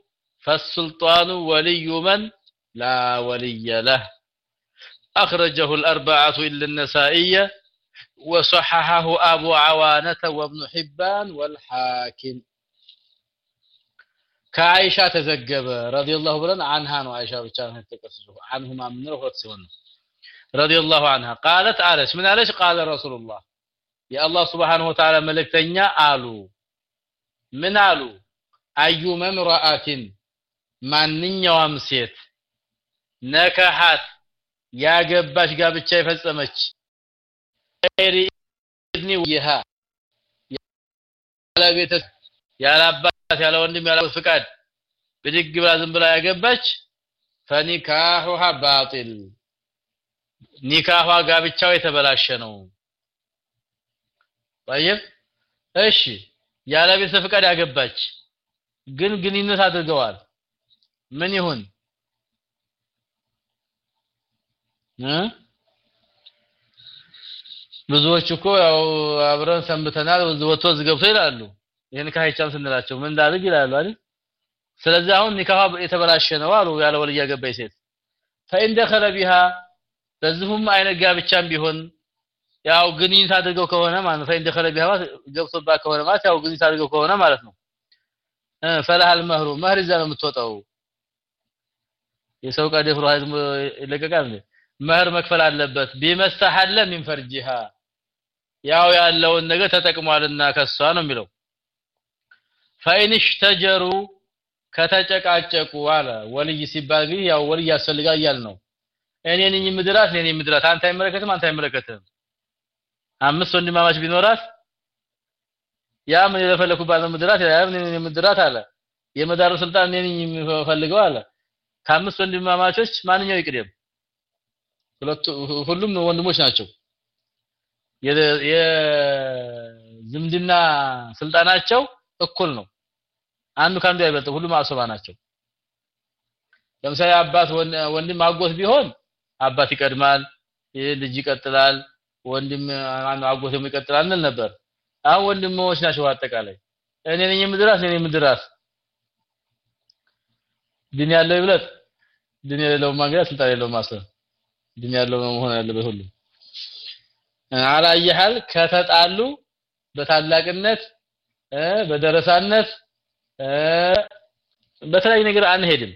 فالسلطان ولي من؟ لا ولي له. أخرجه الأربعة إلا النسائية. وصححه أبو عوانة وابن حبان والحاكم كعائشة تزجب رضي الله عنها عنها وعائشة بتشان تقصده عنهما من رفض سون رضي الله عنها قالت آلش من آلش قال رسول الله يا الله سبحانه وتعالى ملكتنيا آلو من آلو أيما امرأة ማንኛውም ሴት ነካሃት ያገባች ጋብቻ የፈጸመች ቢገይሪ ኢድኒ ወይሃ ያለ ቤተሰብ ያለ አባት ያለ ወንድም ያለ ፍቃድ ብድግ ብላ ዝም ብላ ያገባች ፈኒካሁሃ ባጢል። ኒካኋ ጋብቻው የተበላሸ ነው። ጠይብ እሺ፣ ያለ ቤተሰብ ፍቃድ ያገባች። ግን ግንኙነት አድርገዋል። ምን ይሁን? እ? ብዙዎች እኮ ያው አብረን ሰንብተናል ወጥቶ ዝገብቶ ይላሉ። ይሄን ካይቻም ስንላቸው ምን እንዳድርግ ይላሉ አይደል? ስለዚህ አሁን ኒካህ የተበላሸ ነው አሉ ያለ ወልይ ያገባች ሴት። ፈኢን ደኸለ ቢሃ በዚሁም አይነት ጋብቻም ቢሆን ያው ግንኙነት አድርገው ከሆነ ማለት ፈኢን ደኸለ ቢሃ ገብቶባት ከሆነ ማለት ያው ግንኙነት አድርገው ከሆነ ማለት ነው። ፈለሃል መህሩ መህር ይዛ ነው የምትወጣው። የሰው ቃል ደፍሮ ይለቀቃል መህር መክፈል አለበት። ቢመስተሐለ ሚን ፈርጂሃ ያው ያለውን ነገር ተጠቅሟልና ከሷ ነው የሚለው። ፈኢን እሽተጀሩ ከተጨቃጨቁ አለ። ወልይ ሲባል ግን ያው ወልይ ያስፈልጋል እያል ነው። እኔ ነኝ ምድራት እኔ ምድራት አንተ አይመለከትም አንተ አይመለከትም። አምስት ወንድማማች ቢኖራት ያ ምን የፈለኩባት ምድራት ያ ምን ምድራት አለ። የመዳሩ ስልጣን እኔ ነኝ የምፈልገው አለ። ከአምስት ወንድማማቾች ማንኛው ይቅደም ሁሉም ወንድሞች ናቸው። የዝምድና ስልጣናቸው እኩል ነው። አንዱ ካንዱ አይበልጥም ሁሉም አሶባ ናቸው። ለምሳሌ አባት ወንድም አጎት ቢሆን አባት ይቀድማል ልጅ ይቀጥላል ወንድም አጎት ይቀጥላል እንል ነበር። አሁን ወንድሞች ናቸው አጠቃላይ እኔ ነኝ ምድራስ እኔ ነኝ ምድራስ ዲን ያለው ይብለጥ ዲን የሌለው ማግራት ስልጣን የለው ማሰብ ዲን ያለው መሆን ያለበት ሁሉ አላየሃል? ከተጣሉ በታላቅነት በደረሳነት በተለያየ ነገር አንሄድም።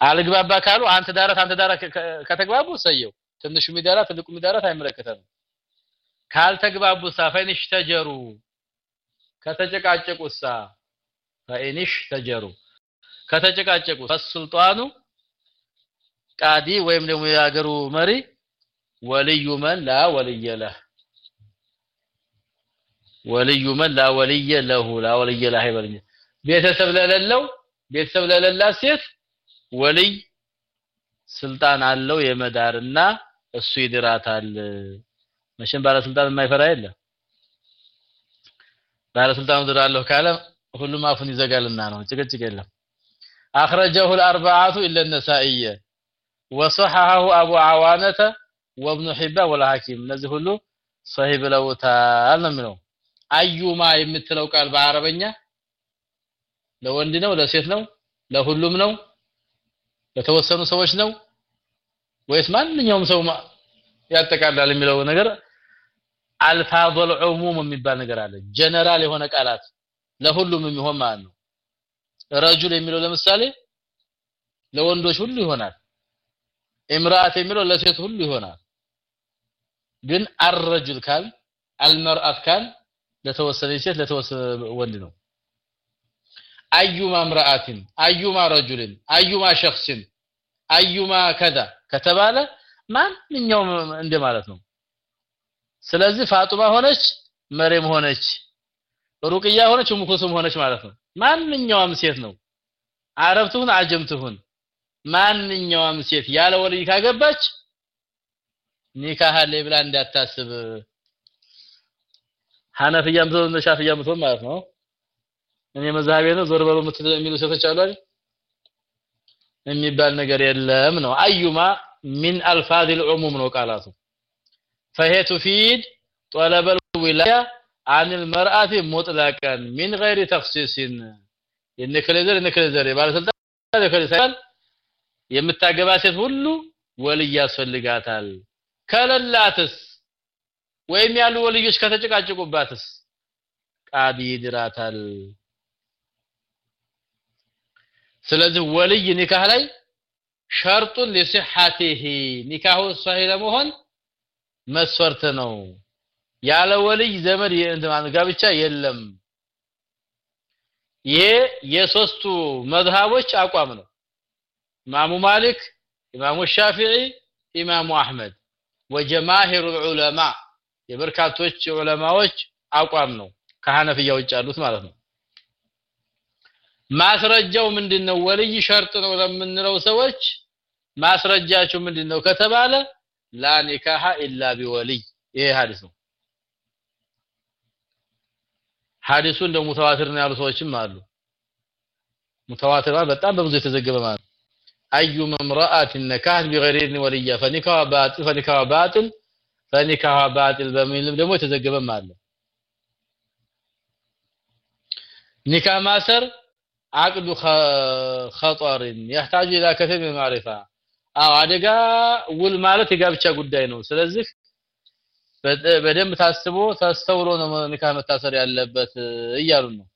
አልግባባ ካሉ አንተ ዳራት አንተ ዳራት ከተግባቡ ሰየው። ትንሹ ሚዳራ ትልቁ ሚዳራት አይመለከተንም። ካልተግባቡሳ ፈኢንሽ ተጀሩ ከተጨቃጨቁሳ ፈኢንሽ ተጀሩ። ከተጨቃጨቁ ፈሱልጣኑ ቃዲ ወይም ደግሞ የሀገሩ መሪ ወልዩ መን ላ ወልየ ለህ ወልዩ መን ላ ወልየ ለሁ ላ ወልየ ለህ አይበልኝ ቤተሰብ ለሌለው ቤተሰብ ለሌላት ሴት ወልይ ስልጣን አለው የመዳርና እሱ ይድራታል መቼም ባለስልጣን የማይፈራ የለም ባለስልጣኑ ድራለሁ ካለ ሁሉም አፉን ይዘጋልና ነው ጭቅጭቅ የለም أخرجه الأربعة إلا النسائية ወሰሐሁ አቡ አዋነተ ወብኑ ሒባ ወልሐኪም እነዚህ ሁሉ ሰሂ ብለውታል ነው የሚለው። አዩማ የምትለው ቃል በአረበኛ ለወንድ ነው ለሴት ነው ለሁሉም ነው ለተወሰኑ ሰዎች ነው ወይስ ማንኛውም ሰው ያጠቃላል የሚለው ነገር አልፋዙል ዑሙም የሚባል ነገር አለ። ጀነራል የሆነ ቃላት ለሁሉም የሚሆን ማለት ነው። رجل የሚለው ለምሳሌ ለወንዶች ሁሉ ይሆናል። امرأة የሚለው ለሴት ሁሉ ይሆናል። ግን الرجل ካለ المرأة ካለ ለተወሰነ ሴት ለተወሰነ ወንድ ነው። أيما امرأة أيما رجل أيما شخص أيما كذا ከተባለ ማንኛውም እንደማለት ነው። ስለዚህ ፋጡማ ሆነች መሬም ሆነች ሩቅያ ሆነች ሙኩስም ሆነች ማለት ነው። ማንኛውም ሴት ነው። አረብ ትሁን አጀም ትሁን ማንኛውም ሴት ያለ ወልይ ካገባች ኒካህ አለ ብላ እንዳታስብ ሐነፍያም ትሁን ሻፍያም ትሁን ማለት ነው እኔ መዛሀቤ ነው ዞር በሉ የሚሉ ሴቶች አሉ አይደል የሚባል ነገር የለም ነው አዩማ ሚን አልፋዝ العموم ነው ቃላቱ فهي تفيد طلب الولايه عن المرأة مطلقا من غير تخصيص የነከለዘር የነከለዘር ባለስልጣን የከለሰል የምታገባ ሴት ሁሉ ወልይ ያስፈልጋታል። ከለላትስ? ወይም ያሉ ወልዮች ከተጨቃጨቁባትስ? ቃዲ ይድራታል። ስለዚህ ወልይ ኒካህ ላይ ሸርጡን ለሲሐቲሂ ኒካሁ ሷሂህ ለመሆን መስፈርት ነው። ያለ ወልይ ዘመድ የእንትን ጋብቻ የለም። ይሄ የሶስቱ መዝሃቦች አቋም ነው ኢማሙ ማሊክ ኢማሙ ሻፊዒ ኢማሙ አህመድ ወጀማሂሩ ዑለማ የበርካቶች ዑለማዎች አቋም ነው። ከሐነፍያ ውጭ ያሉት ማለት ነው። ማስረጃው ምንድነው? ወልይ ሸርጥ ነው ለምንለው ሰዎች ማስረጃቸው ምንድነው ከተባለ ላ ኒካሃ ኢላ ቢወልይ። ይሄ ሐዲስ ነው። ሐዲሱ እንደ ሙተዋቲር ነው ያሉ ሰዎችም አሉ። ሙተዋቲር በጣም በብዙ የተዘገበ ማለት አዩ መምራአት ነካህት ቢገይር ወልያ ፈኒካዋ ባጢል ፈኒካዋ ባጢል ፈኒካዋ ባጢል በሚልም ደግሞ የተዘገበም አለ ኒካ ማሰር عقد خطر يحتاج الى كثير من المعرفه አዎ አደጋ ውል ማለት የጋብቻ ጉዳይ ነው ስለዚህ በደንብ ታስቦ ተስተውሎ ነው ኒካ መታሰር ያለበት እያሉ ነው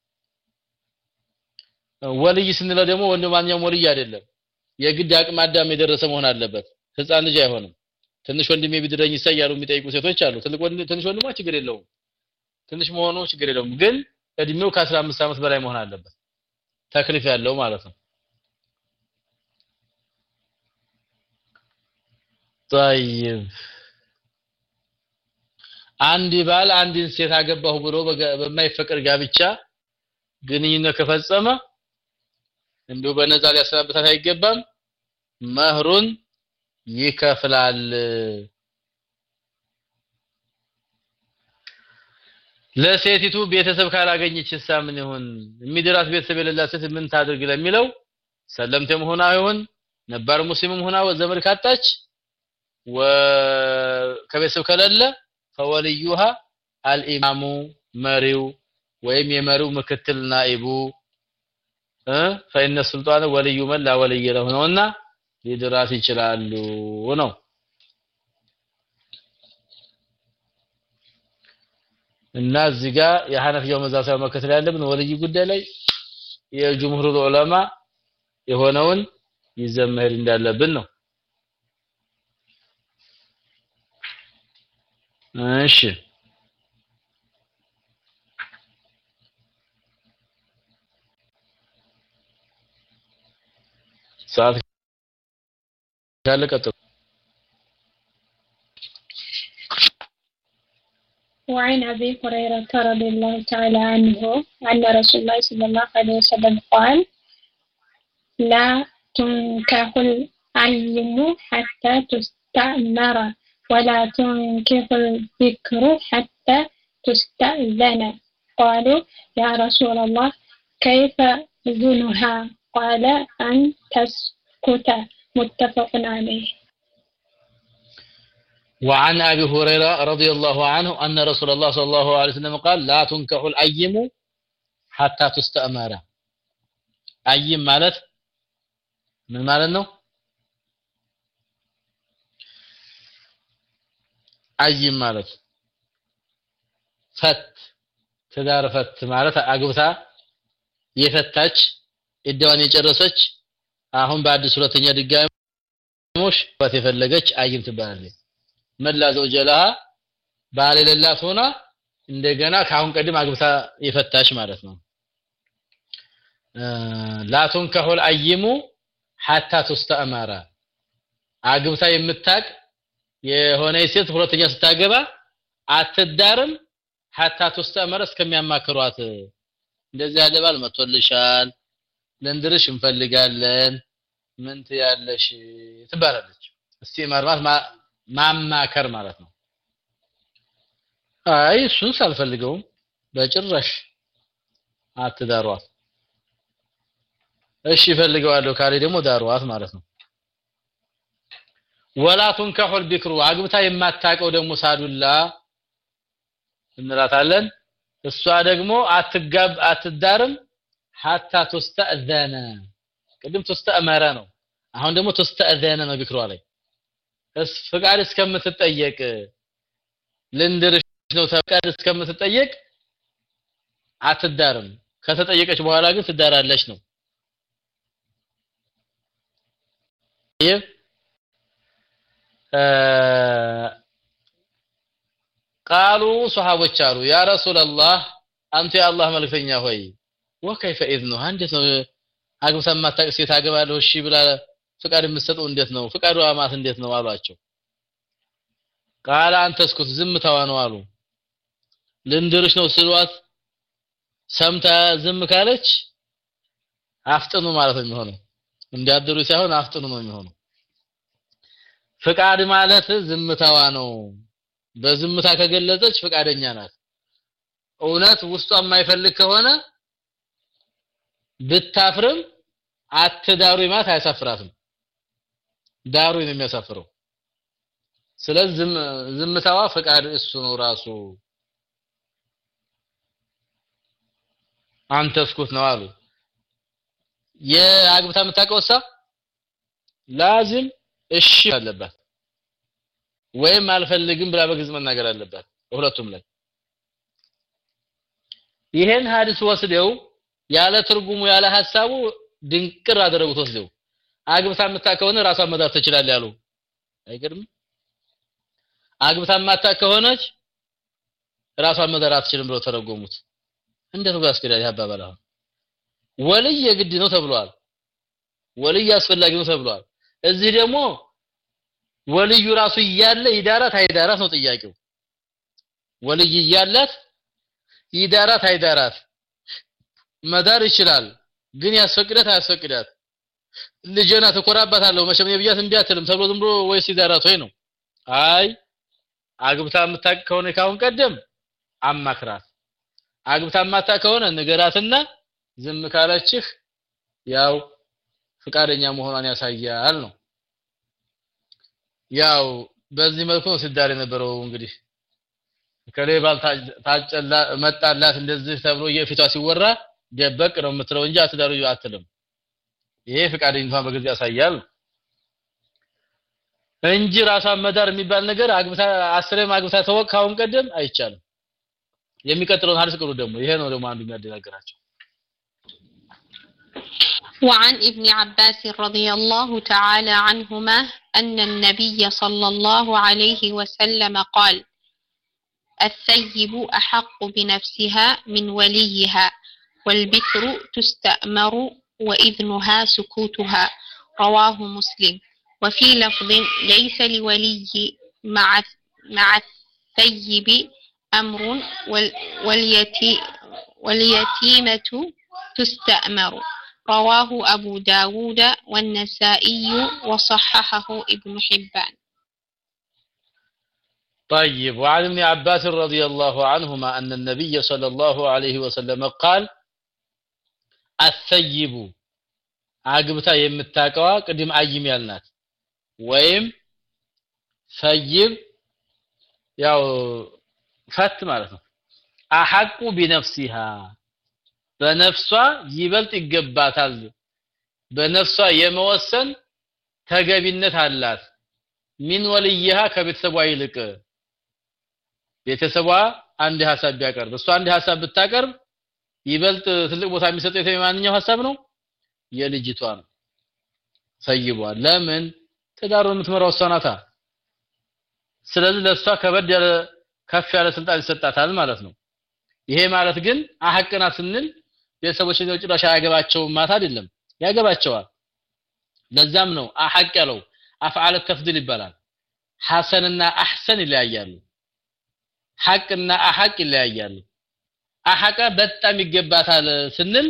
ወልይ ስንለው ደግሞ ወንድ ማንኛውም ወልይ አይደለም የግድ አቅመ አዳም የደረሰ መሆን አለበት ህፃን ልጅ አይሆንም ትንሽ ወንድሜ ቢድረኝ ይሳያሉ የሚጠይቁ ሴቶች አሉ ትልቅ ወንድ ትንሽ ወንድሟ ችግር የለውም ትንሽ መሆኑ ችግር የለውም ግን እድሜው ከ15 ዓመት በላይ መሆን አለበት ተክሊፍ ያለው ማለት ነው طيب አንድ ባል አንድን ሴት አገባሁ ብሎ በማይፈቀድ ጋብቻ ግንኙነት ከፈጸመ እንዲሁ በነዛ ሊያሰናብታት አይገባም መህሩን ይከፍላል። ለሴቲቱ ቤተሰብ ካላገኘች ሳ ምን ይሁን? የሚድራት ቤተሰብ የሌላት ሴት ምን ታድርግ ለሚለው ሰለምቴም ሆና ይሁን ነባር ሙስሊምም ሆና ዘመድ ካጣች ከቤተሰብ ከሌለ ፈወልዩሃ አልኢማሙ መሪው ወይም የመሪው ምክትል ናኢቡ ፈኢነ ሱልጣን ወልዩ መን ላ ወልይ ለሁ ነውና ሊድራት ይችላሉ ነው። እና እዚህ ጋር የሐነፊያው መዛሳ መከተል ያለብን ወልይ ጉዳይ ላይ የጅምሁር ዑለማ የሆነውን ይዘመር እንዳለብን ነው። እሺ። ሰዓት وعن أبي هريرة رضي الله تعالى عنه أن رسول الله صلى الله عليه وسلم قال لا تنكح العلم حتى تستأمر ولا تنكح الذكر حتى تستأذن. قالوا يا رسول الله كيف أذنها؟ قال أن تسكت. متفق عليه وعن أبي هريرة رضي الله عنه أن رسول الله صلى الله عليه وسلم قال لا تنكح الأيم حتى تستأمر أيم مالت من مالت ነው አይም ማለት ፈት ትዳር ፈት ማለት አግብታ የፈታች እዳዋን የጨረሰች አሁን በአዲስ ሁለተኛ ድጋሞሽ ፈት የፈለገች አይም ትባላለች። መላ ዘውጀላha ባል የሌላት ሆና እንደገና ከአሁን ቀደም አግብታ የፈታች ማለት ነው። ላቱን ከሁል አይሙ ሐታ ተስተአማራ። አግብታ የምታቅ የሆነ ሴት ሁለተኛ ስታገባ አትዳርም። ሐታ ተስተአመረ እስከሚያማክሯት። እንደዚህ ያለ ባል መጥቶልሻል ልንድርሽ እንፈልጋለን። ምን ትያለሽ? ትባላለች። እስቲ ማርማት ማማከር ማለት ነው። አይ እሱን ሳልፈልገውም በጭራሽ አትዳሯት። እሺ ፈልገዋለሁ ካለ ደግሞ ዳሯት ማለት ነው። ወላ ቱንከሑል ቢክሩ አግብታ የማታቀው ደግሞ ሳዱላ እንላታለን። እሷ ደግሞ አትጋብ አትዳርም ሐታ ተስተእዘነ። ቅድም ተስተእመረ ነው። አሁን ደግሞ ተስተእዘነ ነው ቢክሯ ላይ። ፍቃድ እስከምትጠየቅ ልንድርሽ ነው ተፍቃድ እስከምትጠየቅ አትዳርም። ከተጠየቀች በኋላ ግን ትዳራለች ነው። ይህ ቃሉ ሱሐቦች አሉ ያ ረሱላላህ አንተ የአላህ መልክተኛ ሆይ ወከይፈ ኢዝኑሃ እንዴት ነው። አግብታ የማታውቅ ሴት አገባለሁ እሺ ብላ ፍቃድ የምትሰጠው እንዴት ነው? ፍቃዱ አማት እንዴት ነው አሏቸው። ቃል አንተ እስኩት ዝምታዋ ነው አሉ። ልንድርሽ ነው ስሏት ሰምታ ዝም ካለች አፍጥኑ ማለት ነው የሚሆነው። እንዲያድሩ ሳይሆን አፍጥኑ ነው የሚሆነው። ፍቃድ ማለት ዝምታዋ ነው። በዝምታ ከገለጸች ፍቃደኛ ናት። እውነት ውስጧ የማይፈልግ ከሆነ ብታፍርም አትዳሩ ማለት አያሳፍራትም። ዳሩ ነው የሚያሳፍረው። ስለዚህ ዝምታዋ ፍቃድ እሱ ነው ራሱ። አንተ እስኩት ነው አሉ። የአግብታ የምታውቀውሳ ላዝም እሺ አለባት ወይም አልፈልግም ብላ በግልጽ መናገር አለባት ሁለቱም ላይ። ይሄን ሐዲስ ወስደው ያለ ትርጉሙ ያለ ሐሳቡ ድንቅር አደረጉት። ወስደው አግብታ የምታውቅ ከሆነ ራሷን መዳር ትችላለህ ያሉ አይገርም አግብታ የማታውቅ ከሆነች ራሷን መዳር አትችልም ብለው ተረጎሙት። እንዴት ነው ያስከዳል ያባባል አሁን? ወልይ የግድ ነው ተብሏል። ወልይ አስፈላጊ ነው ተብሏል። እዚህ ደግሞ ወልዩ ራሱ እያለ ይዳራት አይዳራት ነው ጥያቄው። ወልይ እያላት ይዳራት አይዳራት መዳር ይችላል። ግን ያስፈቅዳት አያስፈቅዳት? ልጅና ተኮራባታለሁ መቼም የብያት እምቢ አትልም። ተብሎ ዝም ብሎ ወይስ ይዳራት ወይ ነው? አይ አግብታ የምታውቅ ከሆነ ካሁን ቀደም አማክራት። አግብታ የማታ ከሆነ ንገራትና ዝም ካለችህ ያው ፍቃደኛ መሆኗን ያሳያል ነው። ያው በዚህ መልኩ ነው ሲዳር የነበረው እንግዲህ። ከሌባል ታጨላ መጣላት እንደዚህ ተብሎ የፊቷ ሲወራ ደበቅ ነው የምትለው እንጂ አትዳሩ አትልም ይሄ ፍቃደኝነቷን በግልጽ ያሳያል እንጂ ራሷን መዳር የሚባል ነገር አግብታ አስሬም አግብታ ተወቅ ካሁን ቀደም አይቻልም የሚቀጥለውን ሐዲስ ቅሩ ደግሞ ይሄ ነው ደግሞ አንዱ የሚያደናግራቸው وعن ابن عباس رضي الله تعالى عنهما أن النبي صلى الله عليه وسلم قال الثيب أحق بنفسها من وليها والبكر تستأمر وإذنها سكوتها رواه مسلم. وفي لفظ ليس لولي مع مع الثيب أمر واليتي واليتيمة تستأمر. رواه أبو داود والنسائي وصححه ابن حبان. طيب وعن ابن عباس رضي الله عنهما أن النبي صلى الله عليه وسلم قال አሰይቡ። አግብታ የምታቀዋ ቅድም አይም ያልናት ወይም ሰይብ ያው ፈት ማለት ነው። አሐቁ ቢነፍሲሃ በነፍሷ ይበልጥ ይገባታል። በነፍሷ የመወሰን ተገቢነት አላት። ሚን ወልይሃ ከቤተሰቧ ይልቅ ቤተሰቧ አንድ ሐሳብ ቢያቀርብ እሷ አንድ ሐሳብ ብታቀርብ ይበልጥ ትልቅ ቦታ የሚሰጠው የማንኛው ሐሳብ ነው? የልጅቷ ነው። ሰይቧ ለምን? ትዳሩን የምትመራው እሷ ናታ። ስለዚህ ለእሷ ከበድ ያለ ከፍ ያለ ስልጣን ይሰጣታል ማለት ነው። ይሄ ማለት ግን አሐቅና ስንል ቤተሰቦች ነው ጭራሽ አያገባቸውም ማለት አይደለም። ያገባቸዋል። ለዛም ነው አሐቅ ያለው አፍዓለ ተፍዲል ይባላል። ሐሰንና አህሰን ይለያያሉ። ሐቅና አሐቅ ይለያያሉ አሐቀ በጣም ይገባታል ስንል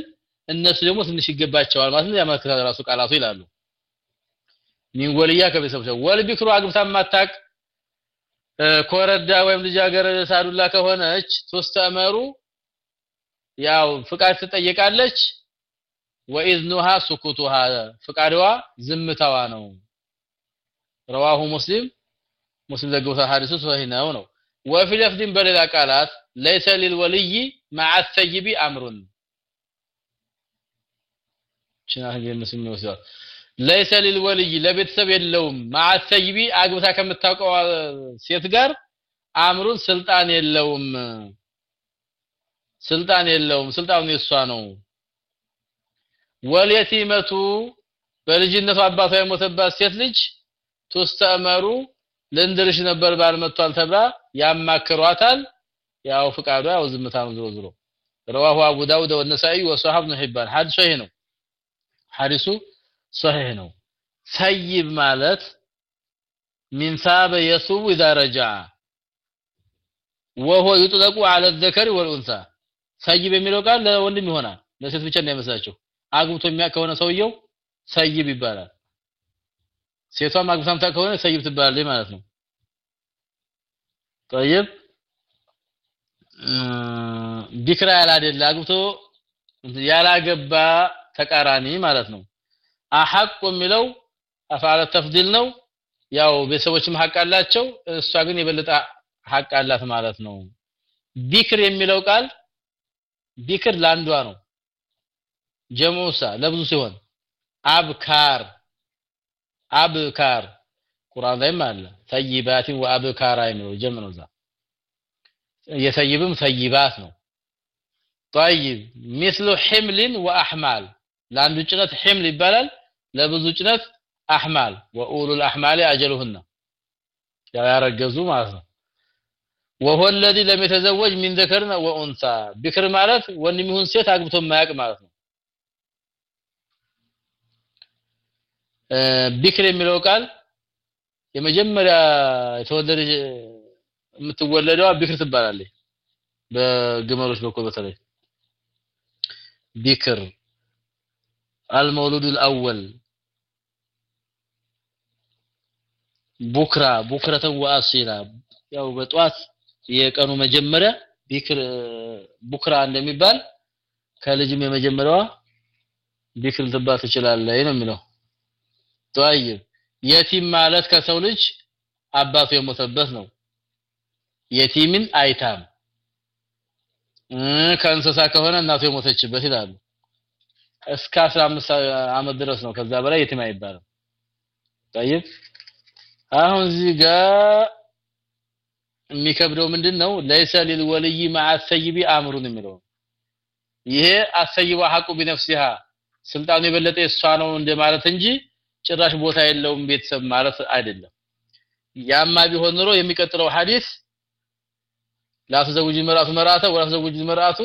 እነሱ ደግሞ ትንሽ ይገባቸዋል ማለት ነው። ያመለክታል ራሱ ቃላቱ ይላሉ። ሚን ወልያ ከቤተሰቦች ወል ቢክሩ አግብታ ማታቅ ኮረዳ ወይም ልጃገረድ ሳዱላ ከሆነች ተስተመሩ ያው ፍቃድ ትጠይቃለች ወኢዝኑሃ ሱኩቱሃ ፍቃድዋ ዝምታዋ ነው። ረዋሁ ሙስሊም ሙስሊም ዘግቦታል። ሐዲሱ ሶሒህ ነው ነው። ወፊ ለፍድን በሌላ ቃላት ለይሰ ሊልወልይ መዓ ሰይቢ አምሩን ችናህ ሙስሊም ይወስዳል ለይሰ ሊልወልይ ለቤተሰብ የለውም። መዓ ሰይቢ አግብታ ከምታውቀው ሴት ጋር አምሩን ስልጣን የለውም። ስልጣን የለውም። ስልጣኑ የሷ ነው። ወልየቲመቱ በልጅነቱ አባቷ የሞተባት ሴት ልጅ ቱስተመሩ ልንድርሽ ነበር ባል መጥቷል ተብላ ያማክሯታል ያው ፍቃዷ ያው ዝምታ ነው ዝሮ ዝሮ رواه ابو داود والنسائي وصححه ابن حبان حديث صحيح ነው ሐዲሱ صحيح ነው ሰይብ ማለት من ثاب يثوب اذا رجع وهو يطلق على الذكر والانثى ሰይብ የሚለው ቃል ለወንድም ይሆናል ለሴት ብቻ እንዳይመስላችሁ አግብቶ የሚያውቅ ከሆነ ሰውየው ሰይብ ይባላል ሴቷም አግብታምታ ከሆነ ሰይብ ትባላለች ማለት ነው طيب ቢክራ ያላደለ አግብቶ ያላገባ ተቃራኒ ማለት ነው። አሐቅ የሚለው አፍዓለ ተፍዲል ነው። ያው ቤተሰቦችም ሐቅ አላቸው እሷ ግን የበለጠ ሐቅ አላት ማለት ነው። ቢክር የሚለው ቃል ቢክር ለአንዷ ነው። ጀሙሳ ለብዙ ሲሆን አብካር አብካር ቁርአን ላይም አለ። ተይባቲን ወአብካራ የሚለው ጀም ነው እዛ የተይብም ተይባት ነው طيب مثل حمل واحمال ለአንዱ ጭነት حمل ይባላል ለብዙ ጭነት አህማል ወኡሉ الأحمال أجلهن ያው ያረገዙ ማለት ነው وهو الذي لم يتزوج من ذكر وانثى ቢክር ማለት ወንድም ይሁን ሴት አግብቶ የማያውቅ ማለት ነው ቢክር የሚለው ቃል የመጀመሪያ የተወለደ የምትወለደዋ ቢክር ትባላለች። በግመሎች በኩል በተለይ ቢክር አልመውሉዱል አወል ቡክራ ቡክረተን ወአሲላ ያው በጧት የቀኑ መጀመሪያ ቢክር ቡክራ እንደሚባል ከልጅም የመጀመሪያዋ ቢክር ልትባል ትችላለህ ነው የሚለው። ጠይብ የቲም ማለት ከሰው ልጅ አባቱ የሞተበት ነው። የቲምን አይታም ከእንስሳ ከሆነ እናቱ የሞተችበት ይላሉ እስከ 15 አመት ድረስ ነው ከዛ በላይ የቲም አይባልም طيب አሁን እዚህ ጋር የሚከብደው ምንድነው ለይሰ ሊልወልይ مع السيب አምሩን የሚለው ይሄ አሰይባ ሐቁ ቢነፍሲሃ ስልጣኑ የበለጠ እሷ ነው እንደማለት እንጂ ጭራሽ ቦታ የለውም ቤተሰብ ማለት አይደለም ያማ ቢሆን ኑሮ የሚቀጥለው ሐዲስ لا تزوج المرأة مرأته ولا تزوج المرأة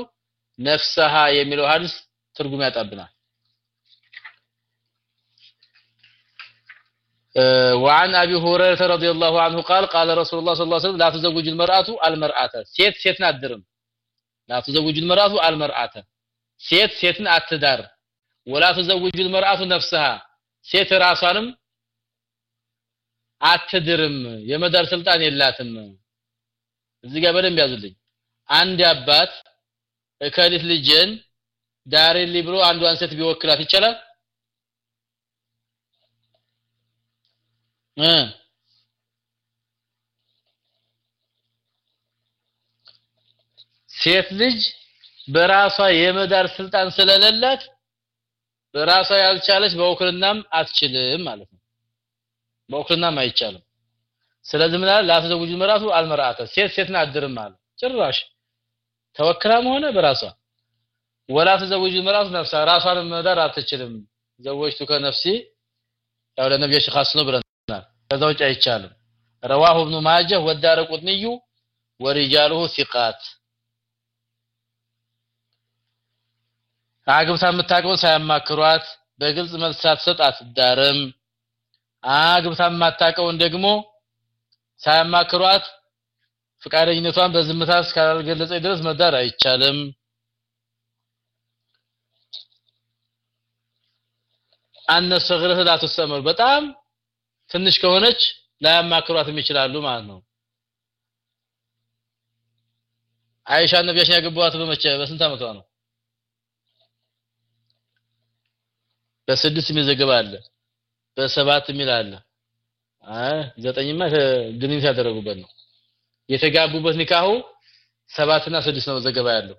نفسها የሚለው ሐዲስ ትርጉም ያጣብናል وعن ابي هريره رضي الله عنه قال قال رسول الله صلى الله عليه وسلم لا تزوج المرأة المرأة ሴት ሴትን አትድርም لا تزوج المرأة المرأة ሴት ሴትን አትዳር ولا تزوج المرأة نفسها ሴት ራሷንም አትድርም የመዳር ስልጣን የላትም እዚህ ጋር በደንብ ያዙልኝ። አንድ አባት እከሊት ልጅን ዳሬሊ ብሎ አንዷን ሴት ቢወክላት ይቻላል? እ ሴት ልጅ በራሷ የመዳር ስልጣን ስለሌላት በራሷ ያልቻለች በውክልናም አትችልም ማለት ነው። በውክልናም አይቻልም ስለዚህ ምን አለ ላተዘውጁ መራቱ አልመራአተ ሴት ሴትን አድርም ማለት ጭራሽ ተወክላም ሆነ በራሷ ወላ ተዘውጁ መራቱ ነፍሳ ራሷን መዳር አትችልም ዘወጅቱ ከነፍሲ ያው ለነብዩ ኻስ ነው ብለናል ከዛ ውጭ አይቻልም رواه ابن ماجه والدار قطني ورجاله ثقات አግብታ የምታውቀውን ሳያማክሯት በግልጽ መልስ ሳትሰጥ አትዳርም አግብታ የማታውቀውን ደግሞ ሳያማክሯት ፍቃደኝነቷን በዝምታ እስካልገለጸ ድረስ መዳር አይቻልም። አነ ሰግረተ ላ ተስተመር በጣም ትንሽ ከሆነች ላያማክሯትም ይችላሉ ማለት ነው። አይሻ ነቢያችን ያገቧት በመቼ? በስንት ዓመቷ ነው? በስድስት የሚዘገብ አለ በሰባት የሚል አለ አይ ዘጠኝማ ግንኙነት ያደረጉበት ነው። የተጋቡበት ኒካሁ ሰባትና ስድስት ነው ዘገባ ያለው።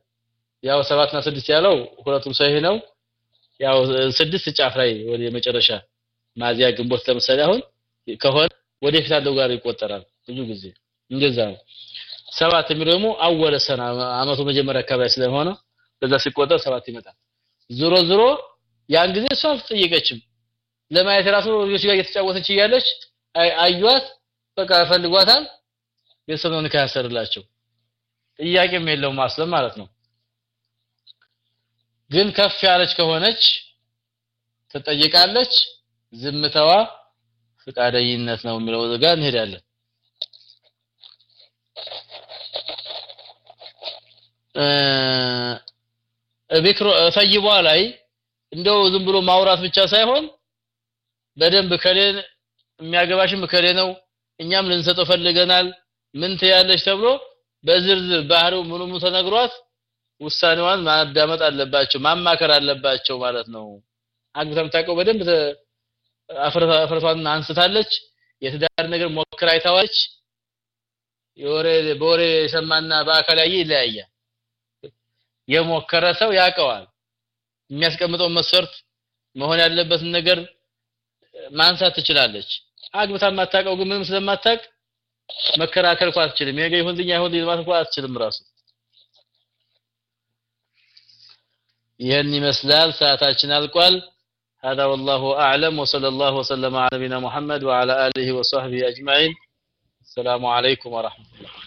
ያው ሰባትና ስድስት ያለው ሁለቱም ሰሂህ ነው። ያው ስድስት ጫፍ ላይ ወደ መጨረሻ ማዚያ ግንቦት ለምሳሌ አሁን ከሆነ ወደፊት ያለው ጋር ይቆጠራል ብዙ ጊዜ። እንደዛ ነው። ሰባት የሚለው ደግሞ አወለ ሰና አመቱ መጀመሪያ አካባቢ ስለሆነ በዛ ሲቆጠር ሰባት ይመጣል። ዞሮ ዞሮ ያን ጊዜ እሷ አልተጠየቀችም። ለማየት ራሱ ልጆች ጋር እየተጫወተች እያለች አዩት በቃ ፈልጓታል? ቤተሰብ ነው ንካህ ያሰርላቸው። ጥያቄም የለውም ማስለም ማለት ነው። ግን ከፍ ያለች ከሆነች ትጠይቃለች። ዝምታዋ ፍቃደኝነት ነው የሚለው ጋር እንሄዳለን። ቢክሮ ላይ እንደው ዝም ብሎ ማውራት ብቻ ሳይሆን በደንብ ከሌን የሚያገባሽም ከሌ ነው። እኛም ልንሰጠው ፈልገናል። ምን ትያለሽ ተብሎ በዝርዝር ባህሪው ምኑ ተነግሯት ውሳኔዋን ማዳመጥ አለባቸው ማማከር አለባቸው ማለት ነው። አግብታ የምታውቀው በደንብ አፍረቷን አንስታለች። የትዳር ነገር ሞክራ አይታዋለች የወሬ በወሬ የሰማና በአካል ያየ ይለያያል። የሞከረ ሰው ያውቀዋል። የሚያስቀምጠው መስፈርት መሆን ያለበትን ነገር ማንሳት ትችላለች አግብታ የማታውቀው ግን ምንም ስለማታውቅ መከራከር እንኳን አትችልም የገ ይሁንልኝ አይሁን ማለት እንኳን አትችልም ራሱ ይህን ይመስላል ሰዓታችን አልቋል هذا والله أعلم وصلى الله وسلم على نبينا محمد وعلى آله وصحبه أجمعين السلام عليكم ورحمة الله